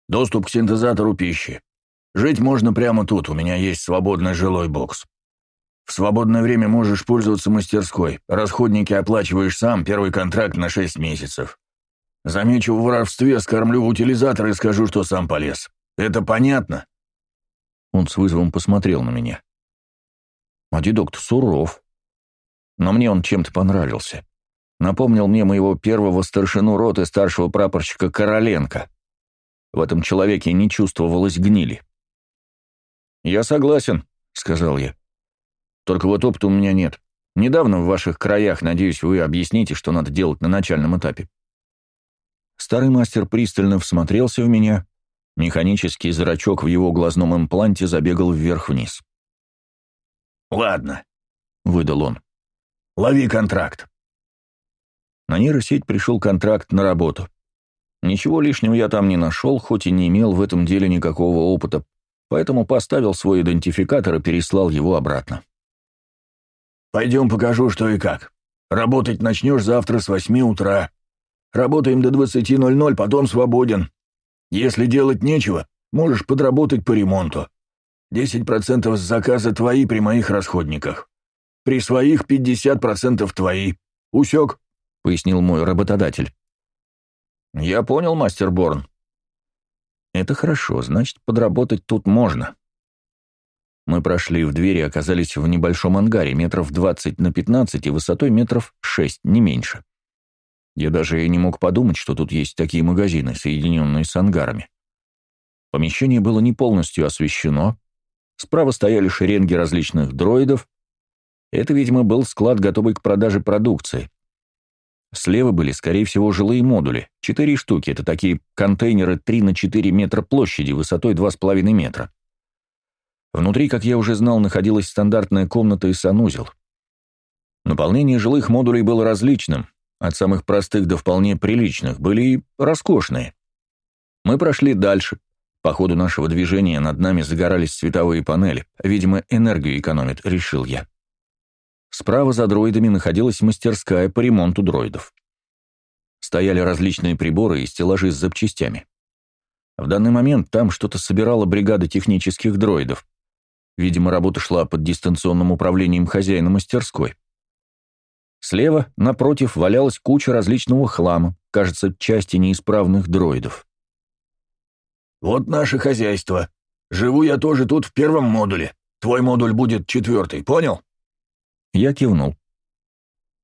Доступ к синтезатору пищи. Жить можно прямо тут, у меня есть свободный жилой бокс. В свободное время можешь пользоваться мастерской. Расходники оплачиваешь сам, первый контракт на шесть месяцев. Замечу в воровстве, скормлю в утилизатор и скажу, что сам полез. Это понятно?» Он с вызовом посмотрел на меня. А дедок-то суров. Но мне он чем-то понравился. Напомнил мне моего первого старшину роты старшего прапорщика Короленко. В этом человеке не чувствовалось гнили. «Я согласен», — сказал я. «Только вот опыта у меня нет. Недавно в ваших краях, надеюсь, вы объясните, что надо делать на начальном этапе». Старый мастер пристально всмотрелся в меня. Механический зрачок в его глазном импланте забегал вверх-вниз. «Ладно», — выдал он. «Лови контракт». На нейросеть пришел контракт на работу. Ничего лишнего я там не нашел, хоть и не имел в этом деле никакого опыта, поэтому поставил свой идентификатор и переслал его обратно. «Пойдем покажу, что и как. Работать начнешь завтра с восьми утра. Работаем до 20.00, потом свободен. Если делать нечего, можешь подработать по ремонту. 10% с заказа твои при моих расходниках. При своих 50% твои. Усек?» — пояснил мой работодатель. «Я понял, мастер Борн». «Это хорошо, значит, подработать тут можно». Мы прошли в дверь и оказались в небольшом ангаре, метров 20 на 15 и высотой метров 6, не меньше. Я даже и не мог подумать, что тут есть такие магазины, соединенные с ангарами. Помещение было не полностью освещено, Справа стояли шеренги различных дроидов. Это, видимо, был склад, готовый к продаже продукции. Слева были, скорее всего, жилые модули. Четыре штуки. Это такие контейнеры 3 на 4 метра площади, высотой 2,5 метра. Внутри, как я уже знал, находилась стандартная комната и санузел. Наполнение жилых модулей было различным. От самых простых до вполне приличных. Были и роскошные. Мы прошли дальше. По ходу нашего движения над нами загорались световые панели. Видимо, энергию экономит, решил я. Справа за дроидами находилась мастерская по ремонту дроидов. Стояли различные приборы и стеллажи с запчастями. В данный момент там что-то собирала бригада технических дроидов. Видимо, работа шла под дистанционным управлением хозяина мастерской. Слева, напротив, валялась куча различного хлама, кажется, части неисправных дроидов. «Вот наше хозяйство. Живу я тоже тут в первом модуле. Твой модуль будет четвертый, понял?» Я кивнул.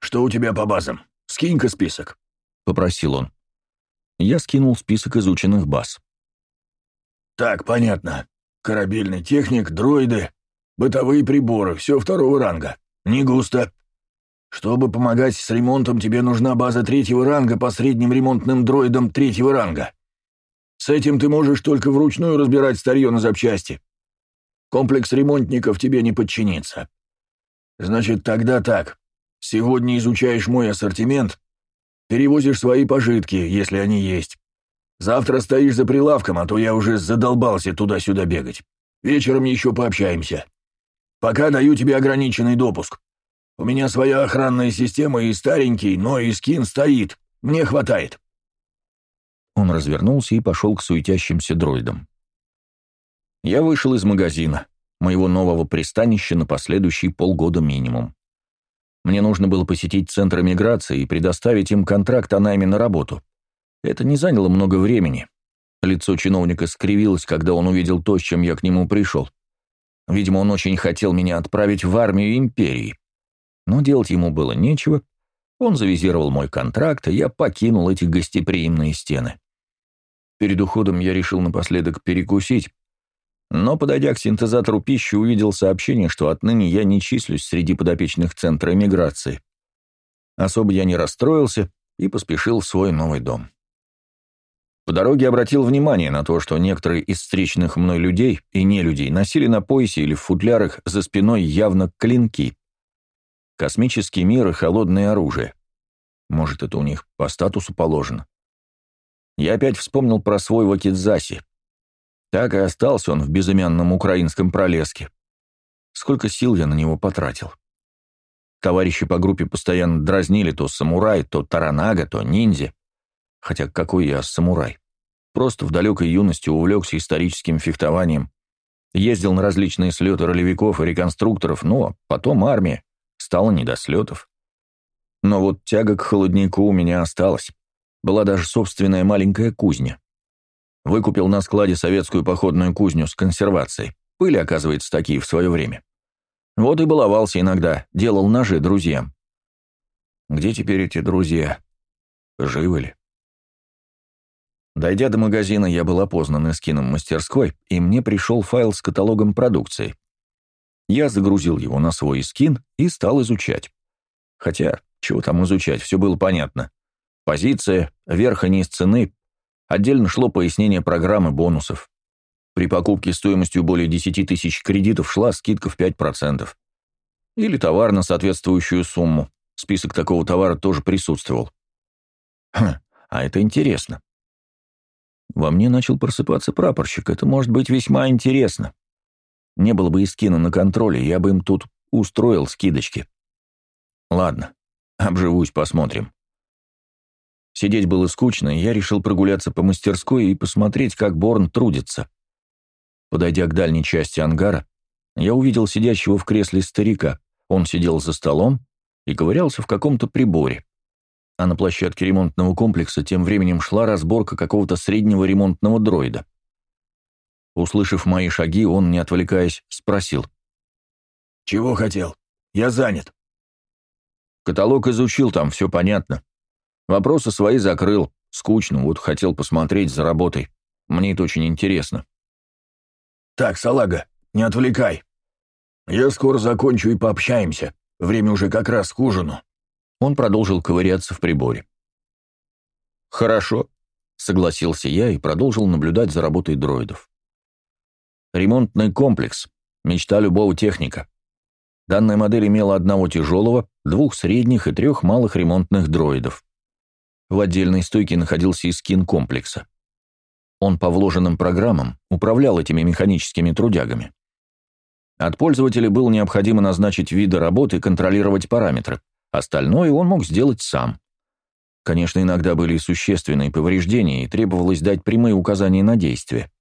«Что у тебя по базам? Скинь-ка список», — попросил он. Я скинул список изученных баз. «Так, понятно. Корабельный техник, дроиды, бытовые приборы, все второго ранга. Не густо. Чтобы помогать с ремонтом, тебе нужна база третьего ранга по средним ремонтным дроидам третьего ранга. С этим ты можешь только вручную разбирать старье на запчасти. Комплекс ремонтников тебе не подчинится. Значит, тогда так. Сегодня изучаешь мой ассортимент, перевозишь свои пожитки, если они есть. Завтра стоишь за прилавком, а то я уже задолбался туда-сюда бегать. Вечером еще пообщаемся. Пока даю тебе ограниченный допуск. У меня своя охранная система и старенький, но и скин стоит. Мне хватает». Он развернулся и пошел к суетящимся дроидам. Я вышел из магазина, моего нового пристанища на последующий полгода минимум. Мне нужно было посетить центр миграции и предоставить им контракт о найме на работу. Это не заняло много времени. Лицо чиновника скривилось, когда он увидел то, с чем я к нему пришел. Видимо, он очень хотел меня отправить в армию империи. Но делать ему было нечего. Он завизировал мой контракт, и я покинул эти гостеприимные стены. Перед уходом я решил напоследок перекусить, но, подойдя к синтезатору пищи, увидел сообщение, что отныне я не числюсь среди подопечных центра эмиграции. Особо я не расстроился и поспешил в свой новый дом. По дороге обратил внимание на то, что некоторые из встречных мной людей и не людей носили на поясе или в футлярах за спиной явно клинки. Космический мир и холодное оружие. Может, это у них по статусу положено. Я опять вспомнил про свой Вакидзаси. Так и остался он в безымянном украинском пролеске. Сколько сил я на него потратил. Товарищи по группе постоянно дразнили то самурай, то таранага, то ниндзя. Хотя какой я самурай? Просто в далекой юности увлекся историческим фехтованием. Ездил на различные слеты ролевиков и реконструкторов, но потом армия. Стало не до слетов. Но вот тяга к холоднику у меня осталась. Была даже собственная маленькая кузня. Выкупил на складе советскую походную кузню с консервацией. Пыли, оказывается, такие в свое время. Вот и баловался иногда, делал ножи друзьям. Где теперь эти друзья? Живы ли? Дойдя до магазина, я был опознан эскином мастерской, и мне пришел файл с каталогом продукции. Я загрузил его на свой скин и стал изучать. Хотя, чего там изучать, все было понятно. Позиция, верх и низ цены. Отдельно шло пояснение программы бонусов. При покупке стоимостью более 10 тысяч кредитов шла скидка в 5%. Или товар на соответствующую сумму. Список такого товара тоже присутствовал. Хм, а это интересно. Во мне начал просыпаться прапорщик. Это может быть весьма интересно. Не было бы и скина на контроле, я бы им тут устроил скидочки. Ладно, обживусь, посмотрим. Сидеть было скучно, и я решил прогуляться по мастерской и посмотреть, как Борн трудится. Подойдя к дальней части ангара, я увидел сидящего в кресле старика. Он сидел за столом и ковырялся в каком-то приборе. А на площадке ремонтного комплекса тем временем шла разборка какого-то среднего ремонтного дроида. Услышав мои шаги, он, не отвлекаясь, спросил. «Чего хотел? Я занят». «Каталог изучил, там все понятно. Вопросы свои закрыл. Скучно, вот хотел посмотреть за работой. Мне это очень интересно». «Так, салага, не отвлекай. Я скоро закончу и пообщаемся. Время уже как раз к ужину». Он продолжил ковыряться в приборе. «Хорошо», — согласился я и продолжил наблюдать за работой дроидов. Ремонтный комплекс. Мечта любого техника. Данная модель имела одного тяжелого, двух средних и трех малых ремонтных дроидов. В отдельной стойке находился и скин комплекса. Он по вложенным программам управлял этими механическими трудягами. От пользователя было необходимо назначить виды работы и контролировать параметры. Остальное он мог сделать сам. Конечно, иногда были и существенные повреждения, и требовалось дать прямые указания на действие.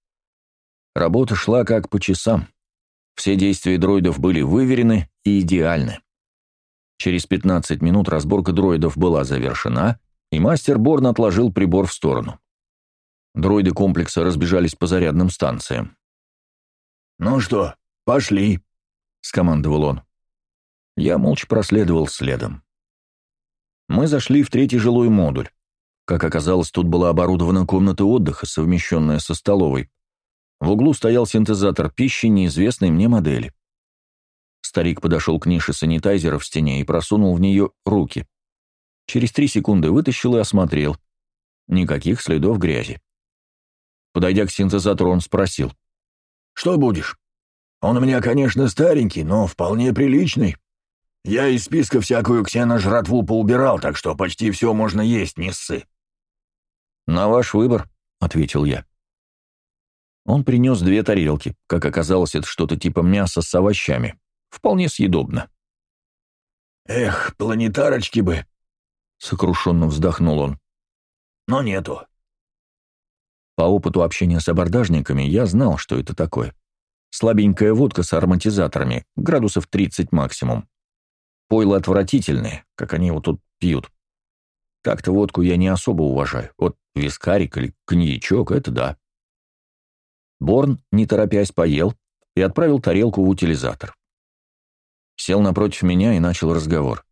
Работа шла как по часам. Все действия дроидов были выверены и идеальны. Через 15 минут разборка дроидов была завершена, и мастер Борн отложил прибор в сторону. Дроиды комплекса разбежались по зарядным станциям. «Ну что, пошли», — скомандовал он. Я молча проследовал следом. Мы зашли в третий жилой модуль. Как оказалось, тут была оборудована комната отдыха, совмещенная со столовой. В углу стоял синтезатор пищи неизвестной мне модели. Старик подошел к нише санитайзера в стене и просунул в нее руки. Через три секунды вытащил и осмотрел. Никаких следов грязи. Подойдя к синтезатору, он спросил. «Что будешь? Он у меня, конечно, старенький, но вполне приличный. Я из списка всякую ксеножратву поубирал, так что почти все можно есть, не ссы». «На ваш выбор», — ответил я. Он принес две тарелки. Как оказалось, это что-то типа мяса с овощами. Вполне съедобно. «Эх, планетарочки бы!» — сокрушенно вздохнул он. «Но нету». По опыту общения с абордажниками я знал, что это такое. Слабенькая водка с ароматизаторами, градусов 30 максимум. Пойло отвратительное, как они его тут пьют. Так-то водку я не особо уважаю. Вот вискарик или коньячок — это да. Борн, не торопясь, поел и отправил тарелку в утилизатор. Сел напротив меня и начал разговор.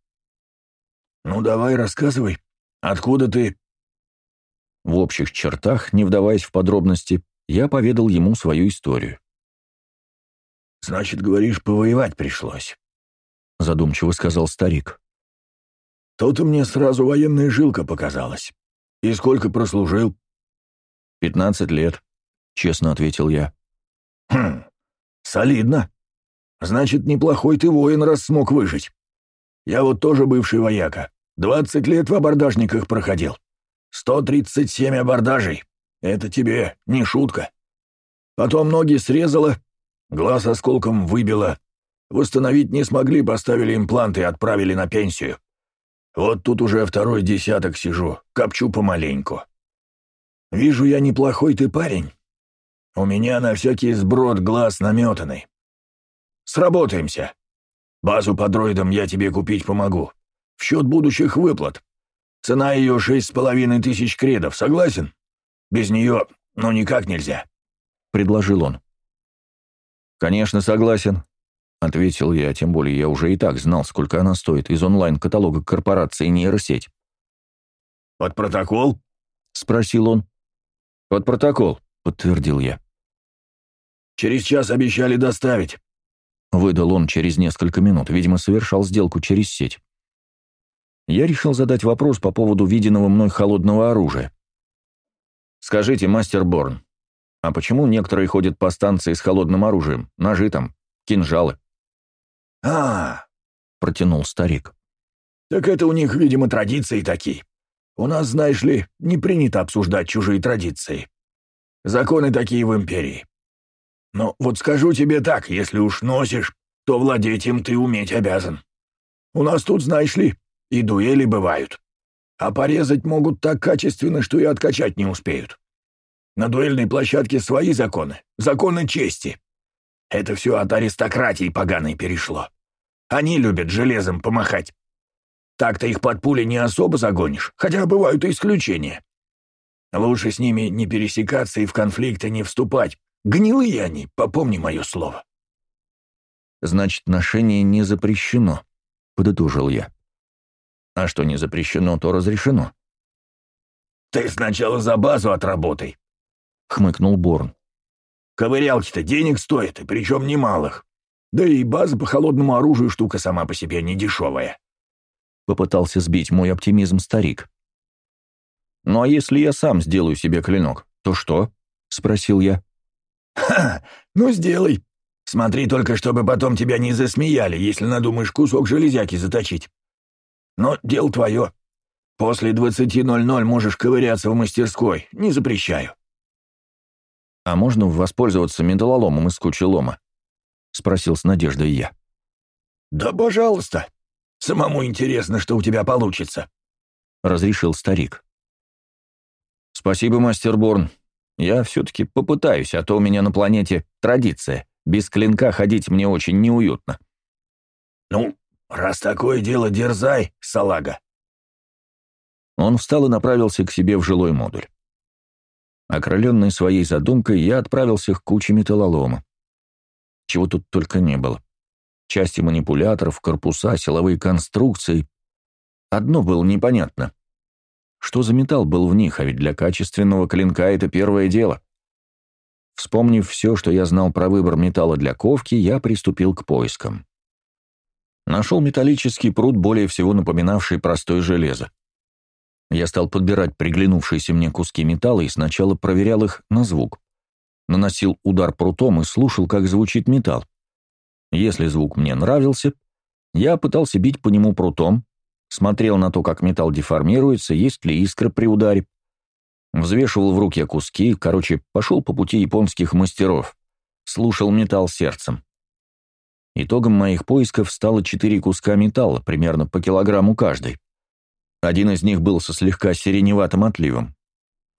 «Ну, давай, рассказывай. Откуда ты?» В общих чертах, не вдаваясь в подробности, я поведал ему свою историю. «Значит, говоришь, повоевать пришлось», — задумчиво сказал старик. «То-то мне сразу военная жилка показалась. И сколько прослужил?» «Пятнадцать лет», — честно ответил я. «Хм, солидно. Значит, неплохой ты воин, раз смог выжить. Я вот тоже бывший вояка. Двадцать лет в абордажниках проходил. Сто тридцать семь абордажей. Это тебе не шутка. Потом ноги срезала, глаз осколком выбило. Восстановить не смогли, поставили импланты и отправили на пенсию. Вот тут уже второй десяток сижу, копчу помаленьку. Вижу я неплохой ты парень. У меня на всякий сброд глаз наметанный. Сработаемся. Базу по дроидам я тебе купить помогу. В счет будущих выплат. Цена ее шесть с половиной тысяч кредов, согласен? Без нее, ну, никак нельзя», — предложил он. «Конечно, согласен», — ответил я, тем более я уже и так знал, сколько она стоит из онлайн-каталога корпорации нейросеть. «Под протокол?» — спросил он. «Под протокол», — подтвердил я. «Через час обещали доставить. Выдал он через несколько минут, видимо, совершал сделку через сеть. Я решил задать вопрос по поводу виденного мной холодного оружия. «Скажите, мастер Борн, а почему некоторые ходят по станции с холодным оружием? Ножи там, кинжалы?» «А, — протянул старик. Так это у них, видимо, традиции такие. У нас, знаешь ли, не принято обсуждать чужие традиции. Законы такие в империи. Но вот скажу тебе так, если уж носишь, то владеть им ты уметь обязан. У нас тут, знаешь ли, и дуэли бывают. А порезать могут так качественно, что и откачать не успеют. На дуэльной площадке свои законы, законы чести. Это все от аристократии поганой перешло. Они любят железом помахать. Так-то их под пули не особо загонишь, хотя бывают и исключения. Лучше с ними не пересекаться и в конфликты не вступать, Гнилые они, попомни мое слово. Значит, ношение не запрещено, подытожил я. А что не запрещено, то разрешено. Ты сначала за базу отработай, хмыкнул Борн. Ковырялки-то денег стоят, и причем немалых. Да и база по холодному оружию штука сама по себе не дешевая. Попытался сбить мой оптимизм старик. «Ну а если я сам сделаю себе клинок, то что?» — спросил я. «Ха, ну сделай. Смотри только, чтобы потом тебя не засмеяли, если надумаешь кусок железяки заточить. Но дело твое. После двадцати ноль-ноль можешь ковыряться в мастерской, не запрещаю». «А можно воспользоваться металлоломом из кучи лома?» — спросил с надеждой я. «Да, пожалуйста. Самому интересно, что у тебя получится». разрешил старик. «Спасибо, мастер Борн. Я все-таки попытаюсь, а то у меня на планете традиция. Без клинка ходить мне очень неуютно». «Ну, раз такое дело, дерзай, салага». Он встал и направился к себе в жилой модуль. Окрыленный своей задумкой, я отправился к куче металлолома. Чего тут только не было. Части манипуляторов, корпуса, силовые конструкции. Одно было непонятно. Что за металл был в них, а ведь для качественного клинка это первое дело. Вспомнив все, что я знал про выбор металла для ковки, я приступил к поискам. Нашел металлический пруд, более всего напоминавший простое железо. Я стал подбирать приглянувшиеся мне куски металла и сначала проверял их на звук. Наносил удар прутом и слушал, как звучит металл. Если звук мне нравился, я пытался бить по нему прутом, смотрел на то, как металл деформируется, есть ли искра при ударе. Взвешивал в руки куски, короче, пошел по пути японских мастеров. Слушал металл сердцем. Итогом моих поисков стало четыре куска металла, примерно по килограмму каждый. Один из них был со слегка сиреневатым отливом.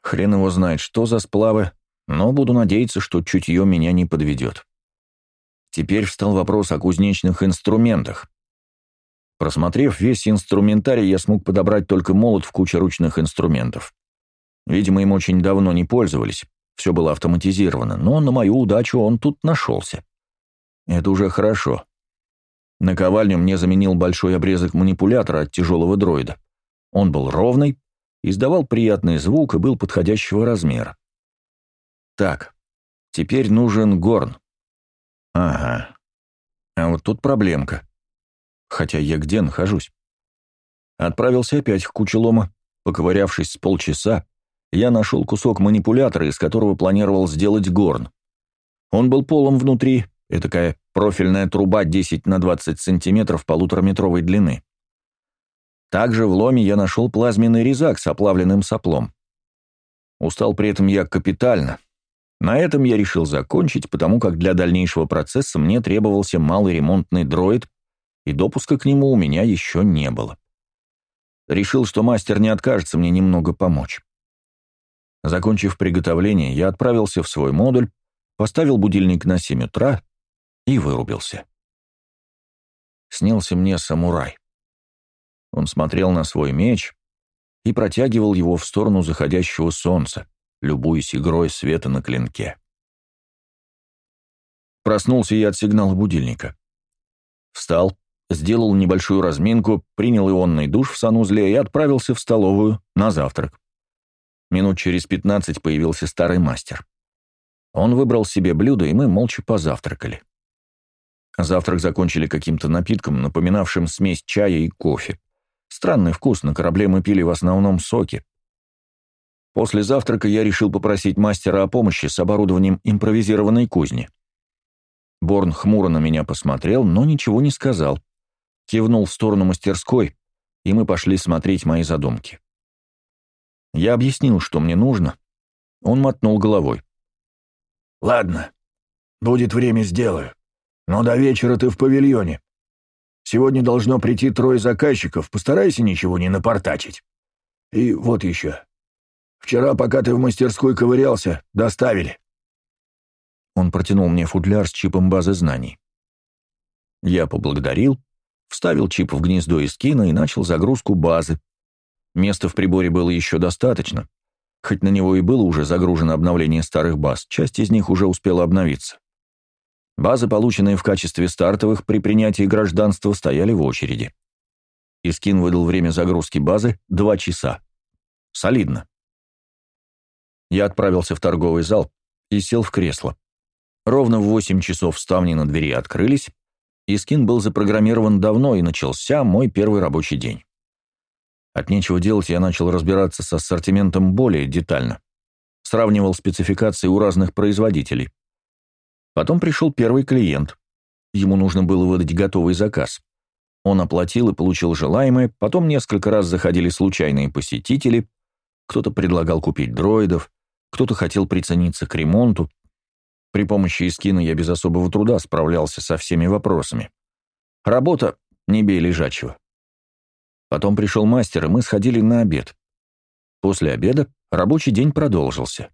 Хрен его знает, что за сплавы, но буду надеяться, что чутье меня не подведет. Теперь встал вопрос о кузнечных инструментах. Просмотрев весь инструментарий, я смог подобрать только молот в куче ручных инструментов. Видимо, им очень давно не пользовались, все было автоматизировано, но на мою удачу он тут нашелся. Это уже хорошо. Наковальню мне заменил большой обрезок манипулятора от тяжелого дроида. Он был ровный, издавал приятный звук и был подходящего размера. Так, теперь нужен горн. Ага. А вот тут проблемка. Хотя я где нахожусь? Отправился опять к куче лома. Поковырявшись с полчаса, я нашел кусок манипулятора, из которого планировал сделать горн. Он был полом внутри, и такая профильная труба 10 на 20 сантиметров полутораметровой длины. Также в ломе я нашел плазменный резак с оплавленным соплом. Устал при этом я капитально, на этом я решил закончить, потому как для дальнейшего процесса мне требовался малый ремонтный дроид, и допуска к нему у меня еще не было. Решил, что мастер не откажется мне немного помочь. Закончив приготовление, я отправился в свой модуль, поставил будильник на 7 утра и вырубился. Снился мне самурай. Он смотрел на свой меч и протягивал его в сторону заходящего солнца любуясь игрой света на клинке. Проснулся я от сигнала будильника. Встал, сделал небольшую разминку, принял ионный душ в санузле и отправился в столовую на завтрак. Минут через пятнадцать появился старый мастер. Он выбрал себе блюдо, и мы молча позавтракали. Завтрак закончили каким-то напитком, напоминавшим смесь чая и кофе. Странный вкус, на корабле мы пили в основном соки, После завтрака я решил попросить мастера о помощи с оборудованием импровизированной кузни. Борн хмуро на меня посмотрел, но ничего не сказал. Кивнул в сторону мастерской, и мы пошли смотреть мои задумки. Я объяснил, что мне нужно. Он мотнул головой. «Ладно, будет время, сделаю. Но до вечера ты в павильоне. Сегодня должно прийти трое заказчиков, постарайся ничего не напортачить. И вот еще. Вчера, пока ты в мастерской ковырялся, доставили». Он протянул мне футляр с чипом базы знаний. Я поблагодарил, вставил чип в гнездо из кино и начал загрузку базы. Места в приборе было еще достаточно. Хоть на него и было уже загружено обновление старых баз, часть из них уже успела обновиться. Базы, полученные в качестве стартовых при принятии гражданства, стояли в очереди. Искин выдал время загрузки базы — два часа. Солидно. Я отправился в торговый зал и сел в кресло. Ровно в 8 часов ставни на двери открылись, и скин был запрограммирован давно, и начался мой первый рабочий день. От нечего делать я начал разбираться с ассортиментом более детально. Сравнивал спецификации у разных производителей. Потом пришел первый клиент. Ему нужно было выдать готовый заказ. Он оплатил и получил желаемое, потом несколько раз заходили случайные посетители, кто-то предлагал купить дроидов, кто-то хотел прицениться к ремонту. При помощи эскина я без особого труда справлялся со всеми вопросами. Работа — не бей лежачего. Потом пришел мастер, и мы сходили на обед. После обеда рабочий день продолжился.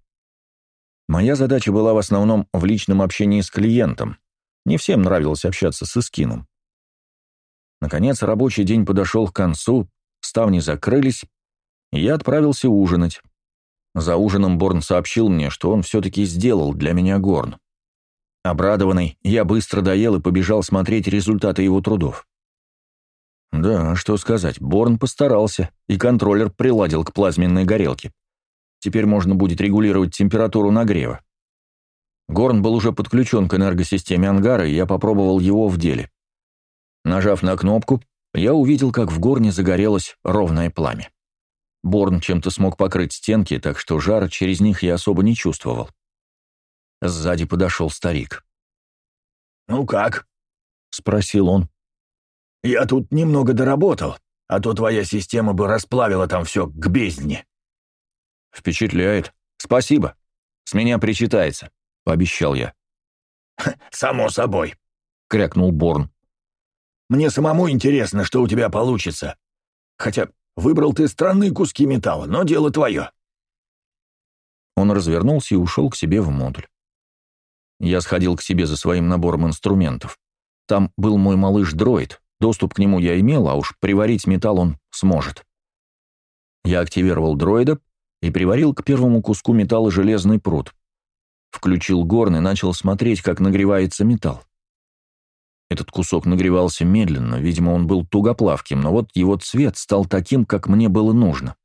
Моя задача была в основном в личном общении с клиентом. Не всем нравилось общаться с Искином. Наконец рабочий день подошел к концу, ставни закрылись, и я отправился ужинать. За ужином Борн сообщил мне, что он все-таки сделал для меня горн. Обрадованный, я быстро доел и побежал смотреть результаты его трудов. Да, что сказать, Борн постарался, и контроллер приладил к плазменной горелке. Теперь можно будет регулировать температуру нагрева. Горн был уже подключен к энергосистеме ангара, и я попробовал его в деле. Нажав на кнопку, я увидел, как в горне загорелось ровное пламя. Борн чем-то смог покрыть стенки, так что жара через них я особо не чувствовал. Сзади подошел старик. «Ну как?» — спросил он. «Я тут немного доработал, а то твоя система бы расплавила там все к бездне». «Впечатляет. Спасибо. С меня причитается», — пообещал я. «Само собой», — крякнул Борн. «Мне самому интересно, что у тебя получится. Хотя Выбрал ты странные куски металла, но дело твое». Он развернулся и ушел к себе в модуль. Я сходил к себе за своим набором инструментов. Там был мой малыш-дроид, доступ к нему я имел, а уж приварить металл он сможет. Я активировал дроида и приварил к первому куску металла железный пруд. Включил горн и начал смотреть, как нагревается металл. Этот кусок нагревался медленно, видимо, он был тугоплавким, но вот его цвет стал таким, как мне было нужно.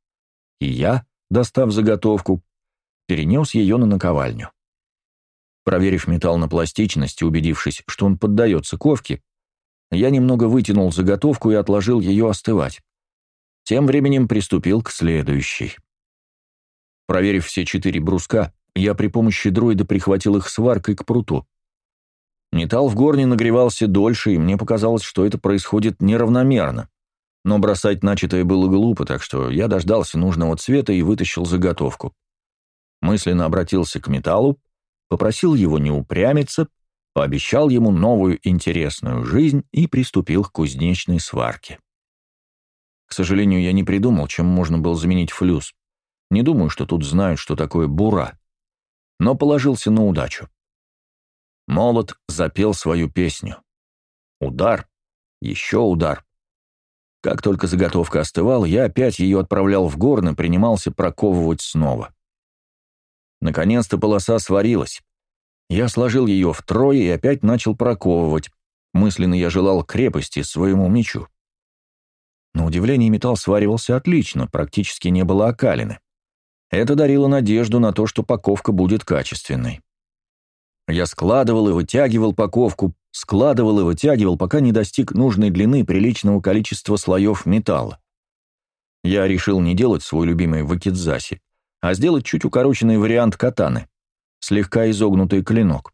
И я, достав заготовку, перенес ее на наковальню. Проверив металл на пластичность и убедившись, что он поддается ковке, я немного вытянул заготовку и отложил ее остывать. Тем временем приступил к следующей. Проверив все четыре бруска, я при помощи дроида прихватил их сваркой к пруту. Металл в горне нагревался дольше, и мне показалось, что это происходит неравномерно. Но бросать начатое было глупо, так что я дождался нужного цвета и вытащил заготовку. Мысленно обратился к металлу, попросил его не упрямиться, пообещал ему новую интересную жизнь и приступил к кузнечной сварке. К сожалению, я не придумал, чем можно было заменить флюс. Не думаю, что тут знают, что такое бура. Но положился на удачу. Молот запел свою песню. Удар, еще удар. Как только заготовка остывала, я опять ее отправлял в горн и принимался проковывать снова. Наконец-то полоса сварилась. Я сложил ее втрое и опять начал проковывать. Мысленно я желал крепости своему мечу. На удивление металл сваривался отлично, практически не было окалины. Это дарило надежду на то, что паковка будет качественной. Я складывал и вытягивал паковку, складывал и вытягивал, пока не достиг нужной длины приличного количества слоев металла. Я решил не делать свой любимый вакидзаси, а сделать чуть укороченный вариант катаны, слегка изогнутый клинок.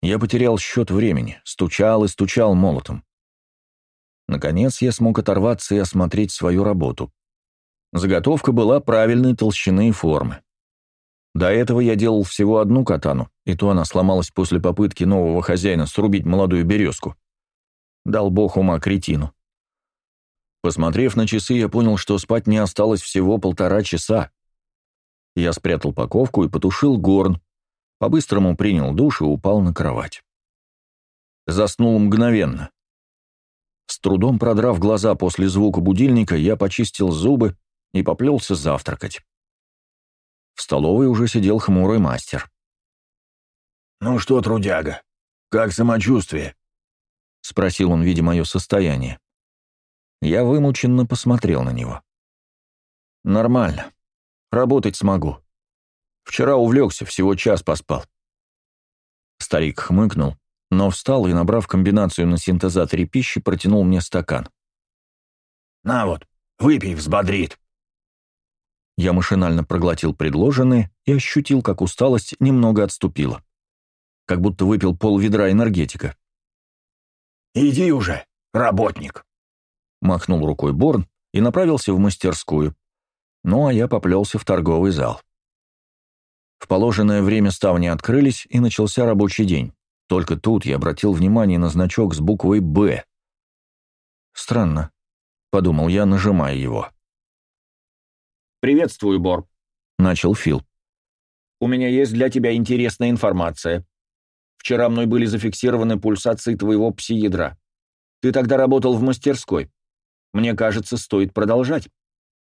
Я потерял счет времени, стучал и стучал молотом. Наконец я смог оторваться и осмотреть свою работу. Заготовка была правильной толщины и формы. До этого я делал всего одну катану, и то она сломалась после попытки нового хозяина срубить молодую березку. Дал бог ума кретину. Посмотрев на часы, я понял, что спать мне осталось всего полтора часа. Я спрятал паковку и потушил горн, по-быстрому принял душ и упал на кровать. Заснул мгновенно. С трудом продрав глаза после звука будильника, я почистил зубы и поплелся завтракать. В столовой уже сидел хмурый мастер. «Ну что, трудяга, как самочувствие?» — спросил он, видя мое состояние. Я вымученно посмотрел на него. «Нормально. Работать смогу. Вчера увлекся, всего час поспал». Старик хмыкнул, но встал и, набрав комбинацию на синтезаторе пищи, протянул мне стакан. «На вот, выпей, взбодрит». Я машинально проглотил предложенное и ощутил, как усталость немного отступила. Как будто выпил пол ведра энергетика. «Иди уже, работник!» Махнул рукой Борн и направился в мастерскую. Ну, а я поплелся в торговый зал. В положенное время ставни открылись, и начался рабочий день. Только тут я обратил внимание на значок с буквой «Б». Странно. подумал я, нажимая его. «Приветствую, Бор», — начал Фил. «У меня есть для тебя интересная информация. Вчера мной были зафиксированы пульсации твоего пси-ядра. Ты тогда работал в мастерской. Мне кажется, стоит продолжать.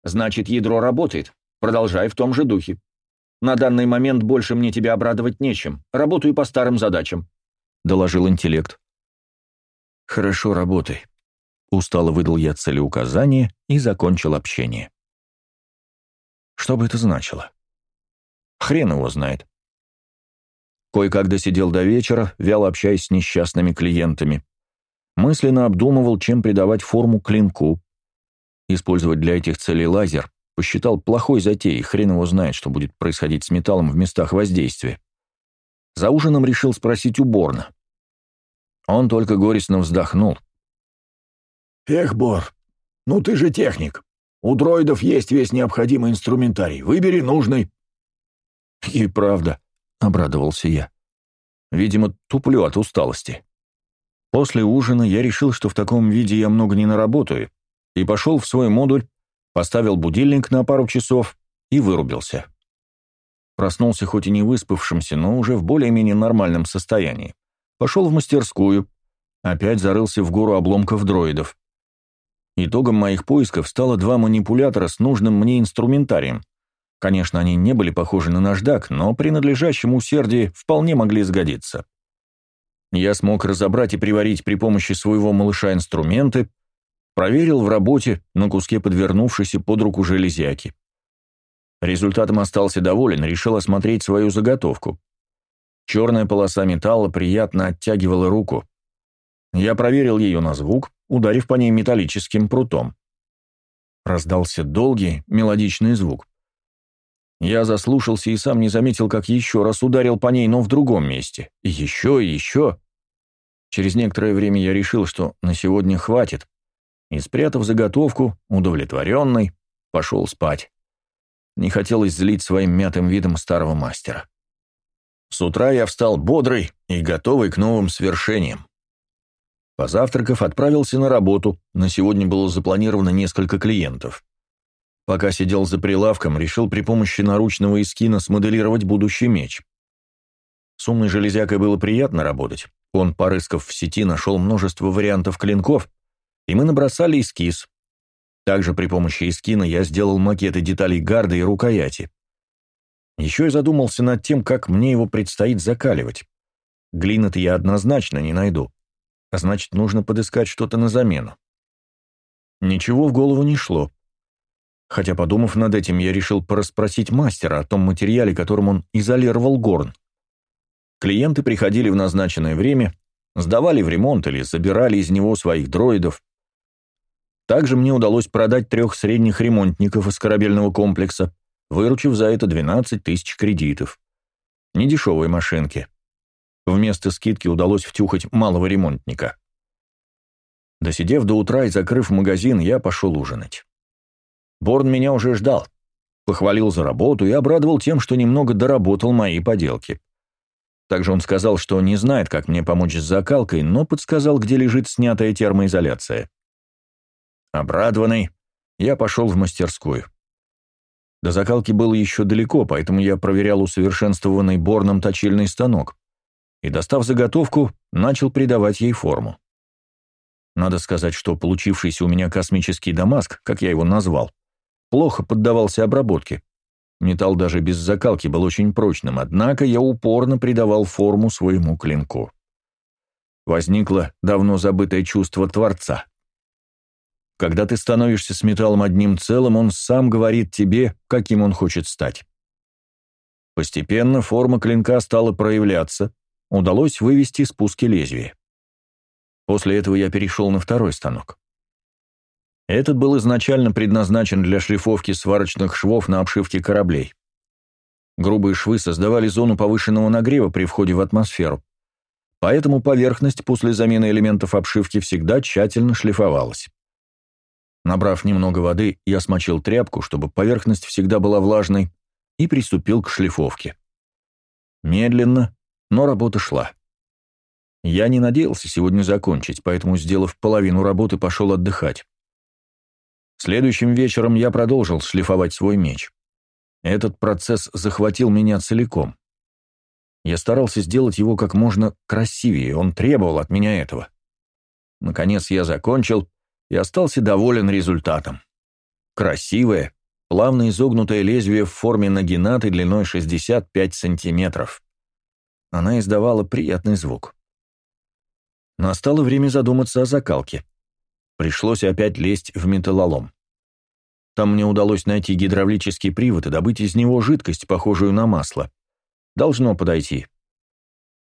Значит, ядро работает. Продолжай в том же духе. На данный момент больше мне тебя обрадовать нечем. Работаю по старым задачам», — доложил интеллект. «Хорошо, работай», — устало выдал я целеуказание и закончил общение. Что бы это значило? Хрен его знает. Кое-как досидел до вечера, вяло общаясь с несчастными клиентами. Мысленно обдумывал, чем придавать форму клинку. Использовать для этих целей лазер посчитал плохой затеей, хрен его знает, что будет происходить с металлом в местах воздействия. За ужином решил спросить у Борна. Он только горестно вздохнул. «Эх, Бор, ну ты же техник. У дроидов есть весь необходимый инструментарий. Выбери нужный». «И правда», — обрадовался я. «Видимо, туплю от усталости». После ужина я решил, что в таком виде я много не наработаю, и пошел в свой модуль, поставил будильник на пару часов и вырубился. Проснулся хоть и не выспавшимся, но уже в более-менее нормальном состоянии. Пошел в мастерскую, опять зарылся в гору обломков дроидов. Итогом моих поисков стало два манипулятора с нужным мне инструментарием. Конечно, они не были похожи на наждак, но при надлежащем усердии вполне могли сгодиться. Я смог разобрать и приварить при помощи своего малыша инструменты, проверил в работе на куске подвернувшейся под руку железяки. Результатом остался доволен, решил осмотреть свою заготовку. Черная полоса металла приятно оттягивала руку. Я проверил ее на звук, ударив по ней металлическим прутом. Раздался долгий, мелодичный звук. Я заслушался и сам не заметил, как еще раз ударил по ней, но в другом месте. И еще, и еще. Через некоторое время я решил, что на сегодня хватит, и, спрятав заготовку, удовлетворенный, пошел спать. Не хотелось злить своим мятым видом старого мастера. С утра я встал бодрый и готовый к новым свершениям. Позавтракав, отправился на работу, на сегодня было запланировано несколько клиентов. Пока сидел за прилавком, решил при помощи наручного эскина смоделировать будущий меч. С умной железякой было приятно работать. Он, порыскав в сети, нашел множество вариантов клинков, и мы набросали эскиз. Также при помощи эскина я сделал макеты деталей гарда и рукояти. Еще и задумался над тем, как мне его предстоит закаливать. Глины-то я однозначно не найду. А значит, нужно подыскать что-то на замену. Ничего в голову не шло. Хотя, подумав над этим, я решил порасспросить мастера о том материале, которым он изолировал горн. Клиенты приходили в назначенное время, сдавали в ремонт или забирали из него своих дроидов. Также мне удалось продать трех средних ремонтников из корабельного комплекса, выручив за это 12 тысяч кредитов. Недешевые машинки. Вместо скидки удалось втюхать малого ремонтника. Досидев до утра и закрыв магазин, я пошел ужинать. Борн меня уже ждал. Похвалил за работу и обрадовал тем, что немного доработал мои поделки. Также он сказал, что не знает, как мне помочь с закалкой, но подсказал, где лежит снятая термоизоляция. Обрадованный, я пошел в мастерскую. До закалки было еще далеко, поэтому я проверял усовершенствованный Борном точильный станок и, достав заготовку, начал придавать ей форму. Надо сказать, что получившийся у меня космический Дамаск, как я его назвал, плохо поддавался обработке. Металл даже без закалки был очень прочным, однако я упорно придавал форму своему клинку. Возникло давно забытое чувство Творца. Когда ты становишься с металлом одним целым, он сам говорит тебе, каким он хочет стать. Постепенно форма клинка стала проявляться, удалось вывести спуски лезвия. После этого я перешел на второй станок. Этот был изначально предназначен для шлифовки сварочных швов на обшивке кораблей. Грубые швы создавали зону повышенного нагрева при входе в атмосферу, поэтому поверхность после замены элементов обшивки всегда тщательно шлифовалась. Набрав немного воды, я смочил тряпку, чтобы поверхность всегда была влажной, и приступил к шлифовке. Медленно, но работа шла. Я не надеялся сегодня закончить, поэтому, сделав половину работы, пошел отдыхать. Следующим вечером я продолжил шлифовать свой меч. Этот процесс захватил меня целиком. Я старался сделать его как можно красивее, он требовал от меня этого. Наконец я закончил и остался доволен результатом. Красивое, плавно изогнутое лезвие в форме нагинаты длиной 65 сантиметров. Она издавала приятный звук. Настало время задуматься о закалке. Пришлось опять лезть в металлолом. Там мне удалось найти гидравлический привод и добыть из него жидкость, похожую на масло. Должно подойти.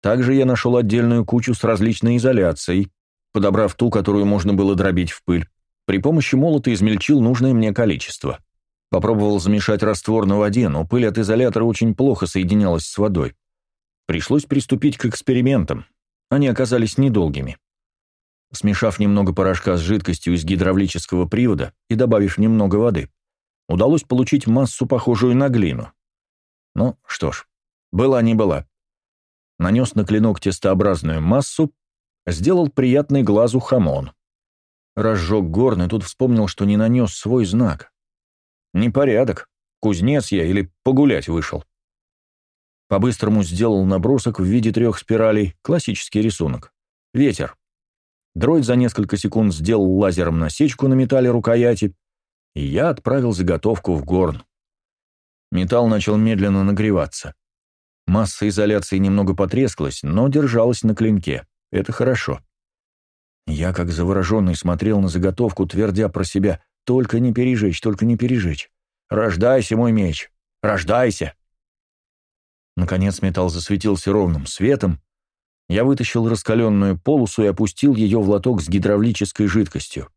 Также я нашел отдельную кучу с различной изоляцией, подобрав ту, которую можно было дробить в пыль. При помощи молота измельчил нужное мне количество. Попробовал замешать раствор на воде, но пыль от изолятора очень плохо соединялась с водой. Пришлось приступить к экспериментам. Они оказались недолгими. Смешав немного порошка с жидкостью из гидравлического привода и добавив немного воды, удалось получить массу, похожую на глину. Ну, что ж, была не была. Нанес на клинок тестообразную массу, сделал приятный глазу хамон. Разжег горн и тут вспомнил, что не нанес свой знак. Непорядок. Кузнец я или погулять вышел. По-быстрому сделал набросок в виде трех спиралей, классический рисунок. Ветер. Дроид за несколько секунд сделал лазером насечку на металле рукояти, и я отправил заготовку в горн. Металл начал медленно нагреваться. Масса изоляции немного потрескалась, но держалась на клинке. Это хорошо. Я, как завороженный, смотрел на заготовку, твердя про себя «Только не пережечь, только не пережечь! Рождайся, мой меч! Рождайся!» Наконец металл засветился ровным светом, я вытащил раскаленную полосу и опустил ее в лоток с гидравлической жидкостью.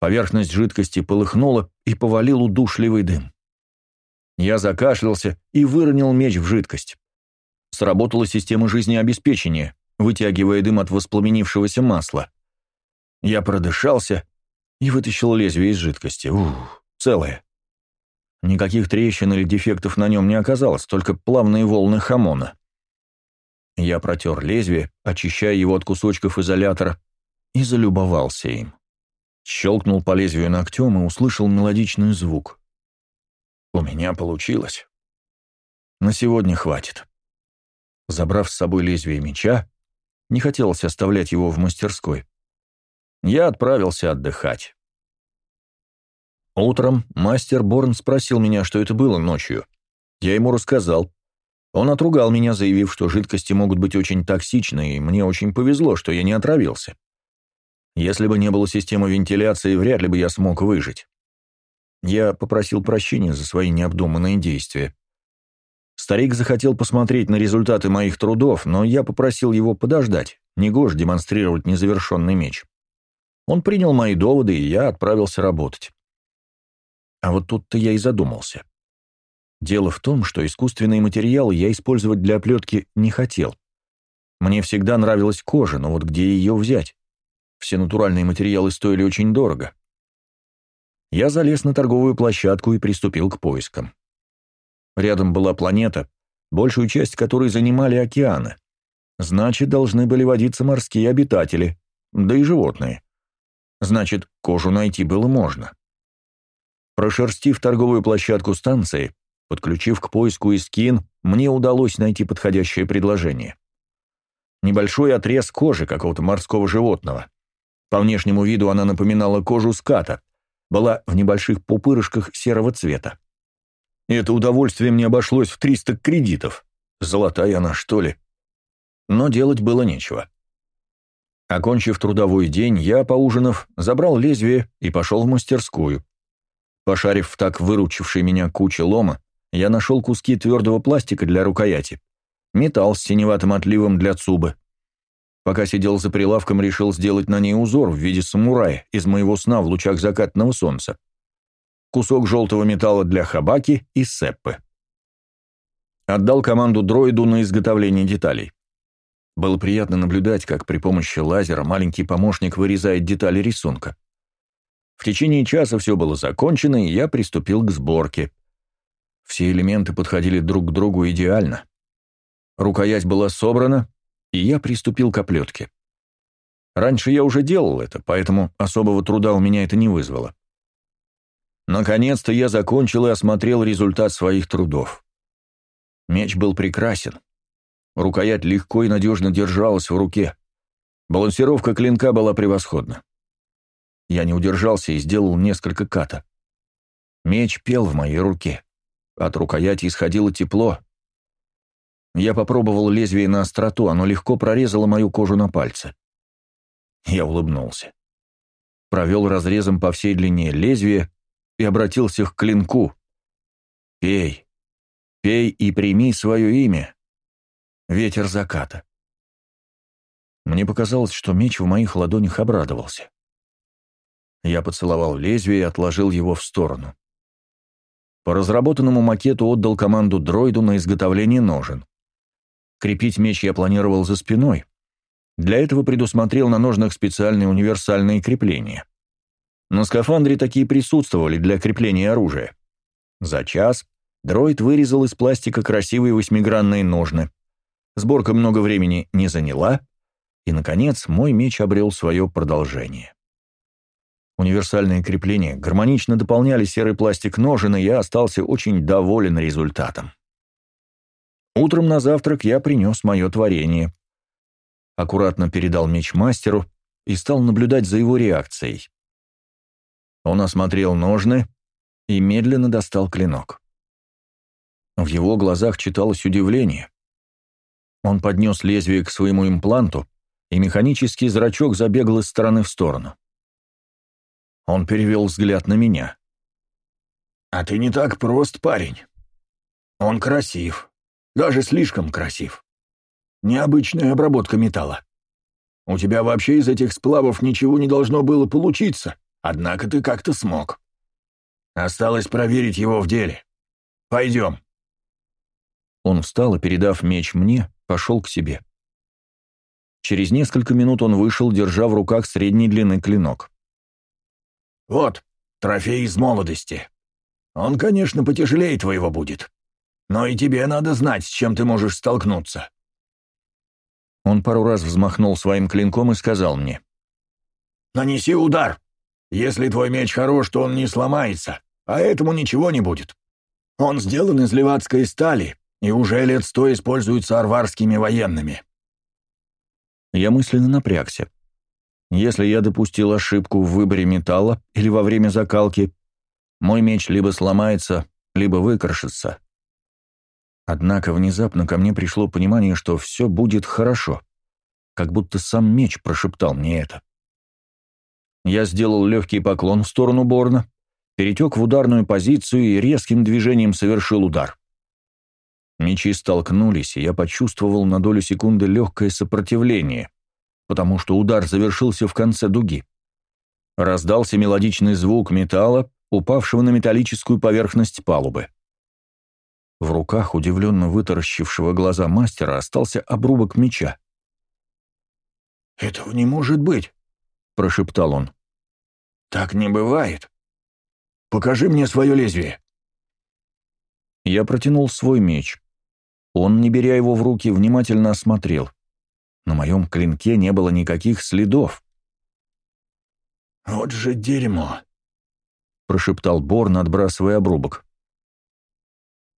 Поверхность жидкости полыхнула и повалил удушливый дым. Я закашлялся и выронил меч в жидкость. Сработала система жизнеобеспечения, вытягивая дым от воспламенившегося масла. Я продышался и вытащил лезвие из жидкости. Ух, целое. Никаких трещин или дефектов на нем не оказалось, только плавные волны хамона. Я протер лезвие, очищая его от кусочков изолятора, и залюбовался им. Щелкнул по лезвию ногтем и услышал мелодичный звук. У меня получилось. На сегодня хватит. Забрав с собой лезвие меча, не хотелось оставлять его в мастерской. Я отправился отдыхать. Утром мастер Борн спросил меня, что это было ночью. Я ему рассказал. Он отругал меня, заявив, что жидкости могут быть очень токсичны, и мне очень повезло, что я не отравился. Если бы не было системы вентиляции, вряд ли бы я смог выжить. Я попросил прощения за свои необдуманные действия. Старик захотел посмотреть на результаты моих трудов, но я попросил его подождать, негоже демонстрировать незавершенный меч. Он принял мои доводы, и я отправился работать. А вот тут-то я и задумался. Дело в том, что искусственные материалы я использовать для оплетки не хотел. Мне всегда нравилась кожа, но вот где ее взять? Все натуральные материалы стоили очень дорого. Я залез на торговую площадку и приступил к поискам. Рядом была планета, большую часть которой занимали океаны. Значит, должны были водиться морские обитатели, да и животные. Значит, кожу найти было можно. Прошерстив торговую площадку станции, Подключив к поиску Искин, мне удалось найти подходящее предложение. Небольшой отрез кожи какого-то морского животного. По внешнему виду она напоминала кожу ската, была в небольших пупырышках серого цвета. Это удовольствие мне обошлось в 300 кредитов. Золотая она, что ли? Но делать было нечего. Окончив трудовой день, я, поужинав, забрал лезвие и пошел в мастерскую. Пошарив в так выручившей меня куче лома, я нашел куски твердого пластика для рукояти, металл с синеватым отливом для цубы. Пока сидел за прилавком, решил сделать на ней узор в виде самурая из моего сна в лучах закатного солнца. Кусок желтого металла для хабаки и сеппы. Отдал команду дроиду на изготовление деталей. Было приятно наблюдать, как при помощи лазера маленький помощник вырезает детали рисунка. В течение часа все было закончено, и я приступил к сборке. Все элементы подходили друг к другу идеально. Рукоять была собрана, и я приступил к оплетке. Раньше я уже делал это, поэтому особого труда у меня это не вызвало. Наконец-то я закончил и осмотрел результат своих трудов. Меч был прекрасен. Рукоять легко и надежно держалась в руке. Балансировка клинка была превосходна. Я не удержался и сделал несколько ката. Меч пел в моей руке. От рукояти исходило тепло. Я попробовал лезвие на остроту, оно легко прорезало мою кожу на пальце. Я улыбнулся. Провел разрезом по всей длине лезвия и обратился к клинку. «Пей, пей и прими свое имя. Ветер заката». Мне показалось, что меч в моих ладонях обрадовался. Я поцеловал лезвие и отложил его в сторону. По разработанному макету отдал команду дроиду на изготовление ножен. Крепить меч я планировал за спиной. Для этого предусмотрел на ножнах специальные универсальные крепления. На скафандре такие присутствовали для крепления оружия. За час дроид вырезал из пластика красивые восьмигранные ножны. Сборка много времени не заняла, и, наконец, мой меч обрел свое продолжение. Универсальные крепления гармонично дополняли серый пластик ножен, и я остался очень доволен результатом. Утром на завтрак я принес мое творение. Аккуратно передал меч мастеру и стал наблюдать за его реакцией. Он осмотрел ножны и медленно достал клинок. В его глазах читалось удивление. Он поднес лезвие к своему импланту, и механический зрачок забегал из стороны в сторону. Он перевел взгляд на меня. «А ты не так прост, парень. Он красив. Даже слишком красив. Необычная обработка металла. У тебя вообще из этих сплавов ничего не должно было получиться, однако ты как-то смог. Осталось проверить его в деле. Пойдем». Он встал и, передав меч мне, пошел к себе. Через несколько минут он вышел, держа в руках средней длины клинок. «Вот, трофей из молодости. Он, конечно, потяжелее твоего будет. Но и тебе надо знать, с чем ты можешь столкнуться». Он пару раз взмахнул своим клинком и сказал мне. «Нанеси удар. Если твой меч хорош, то он не сломается, а этому ничего не будет. Он сделан из левацкой стали и уже лет сто используется арварскими военными». Я мысленно напрягся. Если я допустил ошибку в выборе металла или во время закалки, мой меч либо сломается, либо выкрошится. Однако внезапно ко мне пришло понимание, что все будет хорошо, как будто сам меч прошептал мне это. Я сделал легкий поклон в сторону Борна, перетек в ударную позицию и резким движением совершил удар. Мечи столкнулись, и я почувствовал на долю секунды легкое сопротивление — потому что удар завершился в конце дуги. Раздался мелодичный звук металла, упавшего на металлическую поверхность палубы. В руках удивленно вытаращившего глаза мастера остался обрубок меча. «Этого не может быть!» — прошептал он. «Так не бывает. Покажи мне свое лезвие». Я протянул свой меч. Он, не беря его в руки, внимательно осмотрел. На моем клинке не было никаких следов. «Вот же дерьмо!» — прошептал Борн, отбрасывая обрубок.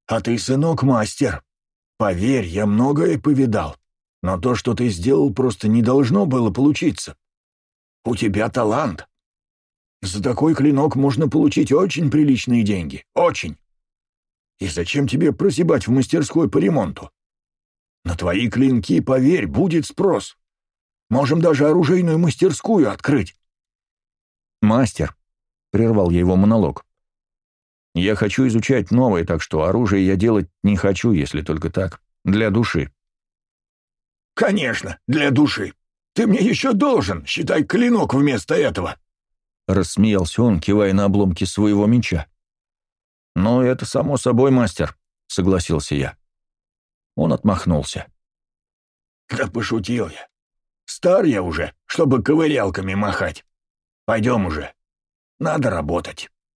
«А ты, сынок, мастер. Поверь, я многое повидал, но то, что ты сделал, просто не должно было получиться. У тебя талант. За такой клинок можно получить очень приличные деньги. Очень. И зачем тебе прозябать в мастерской по ремонту? На твои клинки, поверь, будет спрос. Можем даже оружейную мастерскую открыть. Мастер, — прервал я его монолог. Я хочу изучать новое, так что оружие я делать не хочу, если только так, для души. Конечно, для души. Ты мне еще должен, считай, клинок вместо этого. Рассмеялся он, кивая на обломки своего меча. «Ну, это само собой, мастер», — согласился я. Он отмахнулся. «Да пошутил я. Стар я уже, чтобы ковырялками махать. Пойдем уже. Надо работать».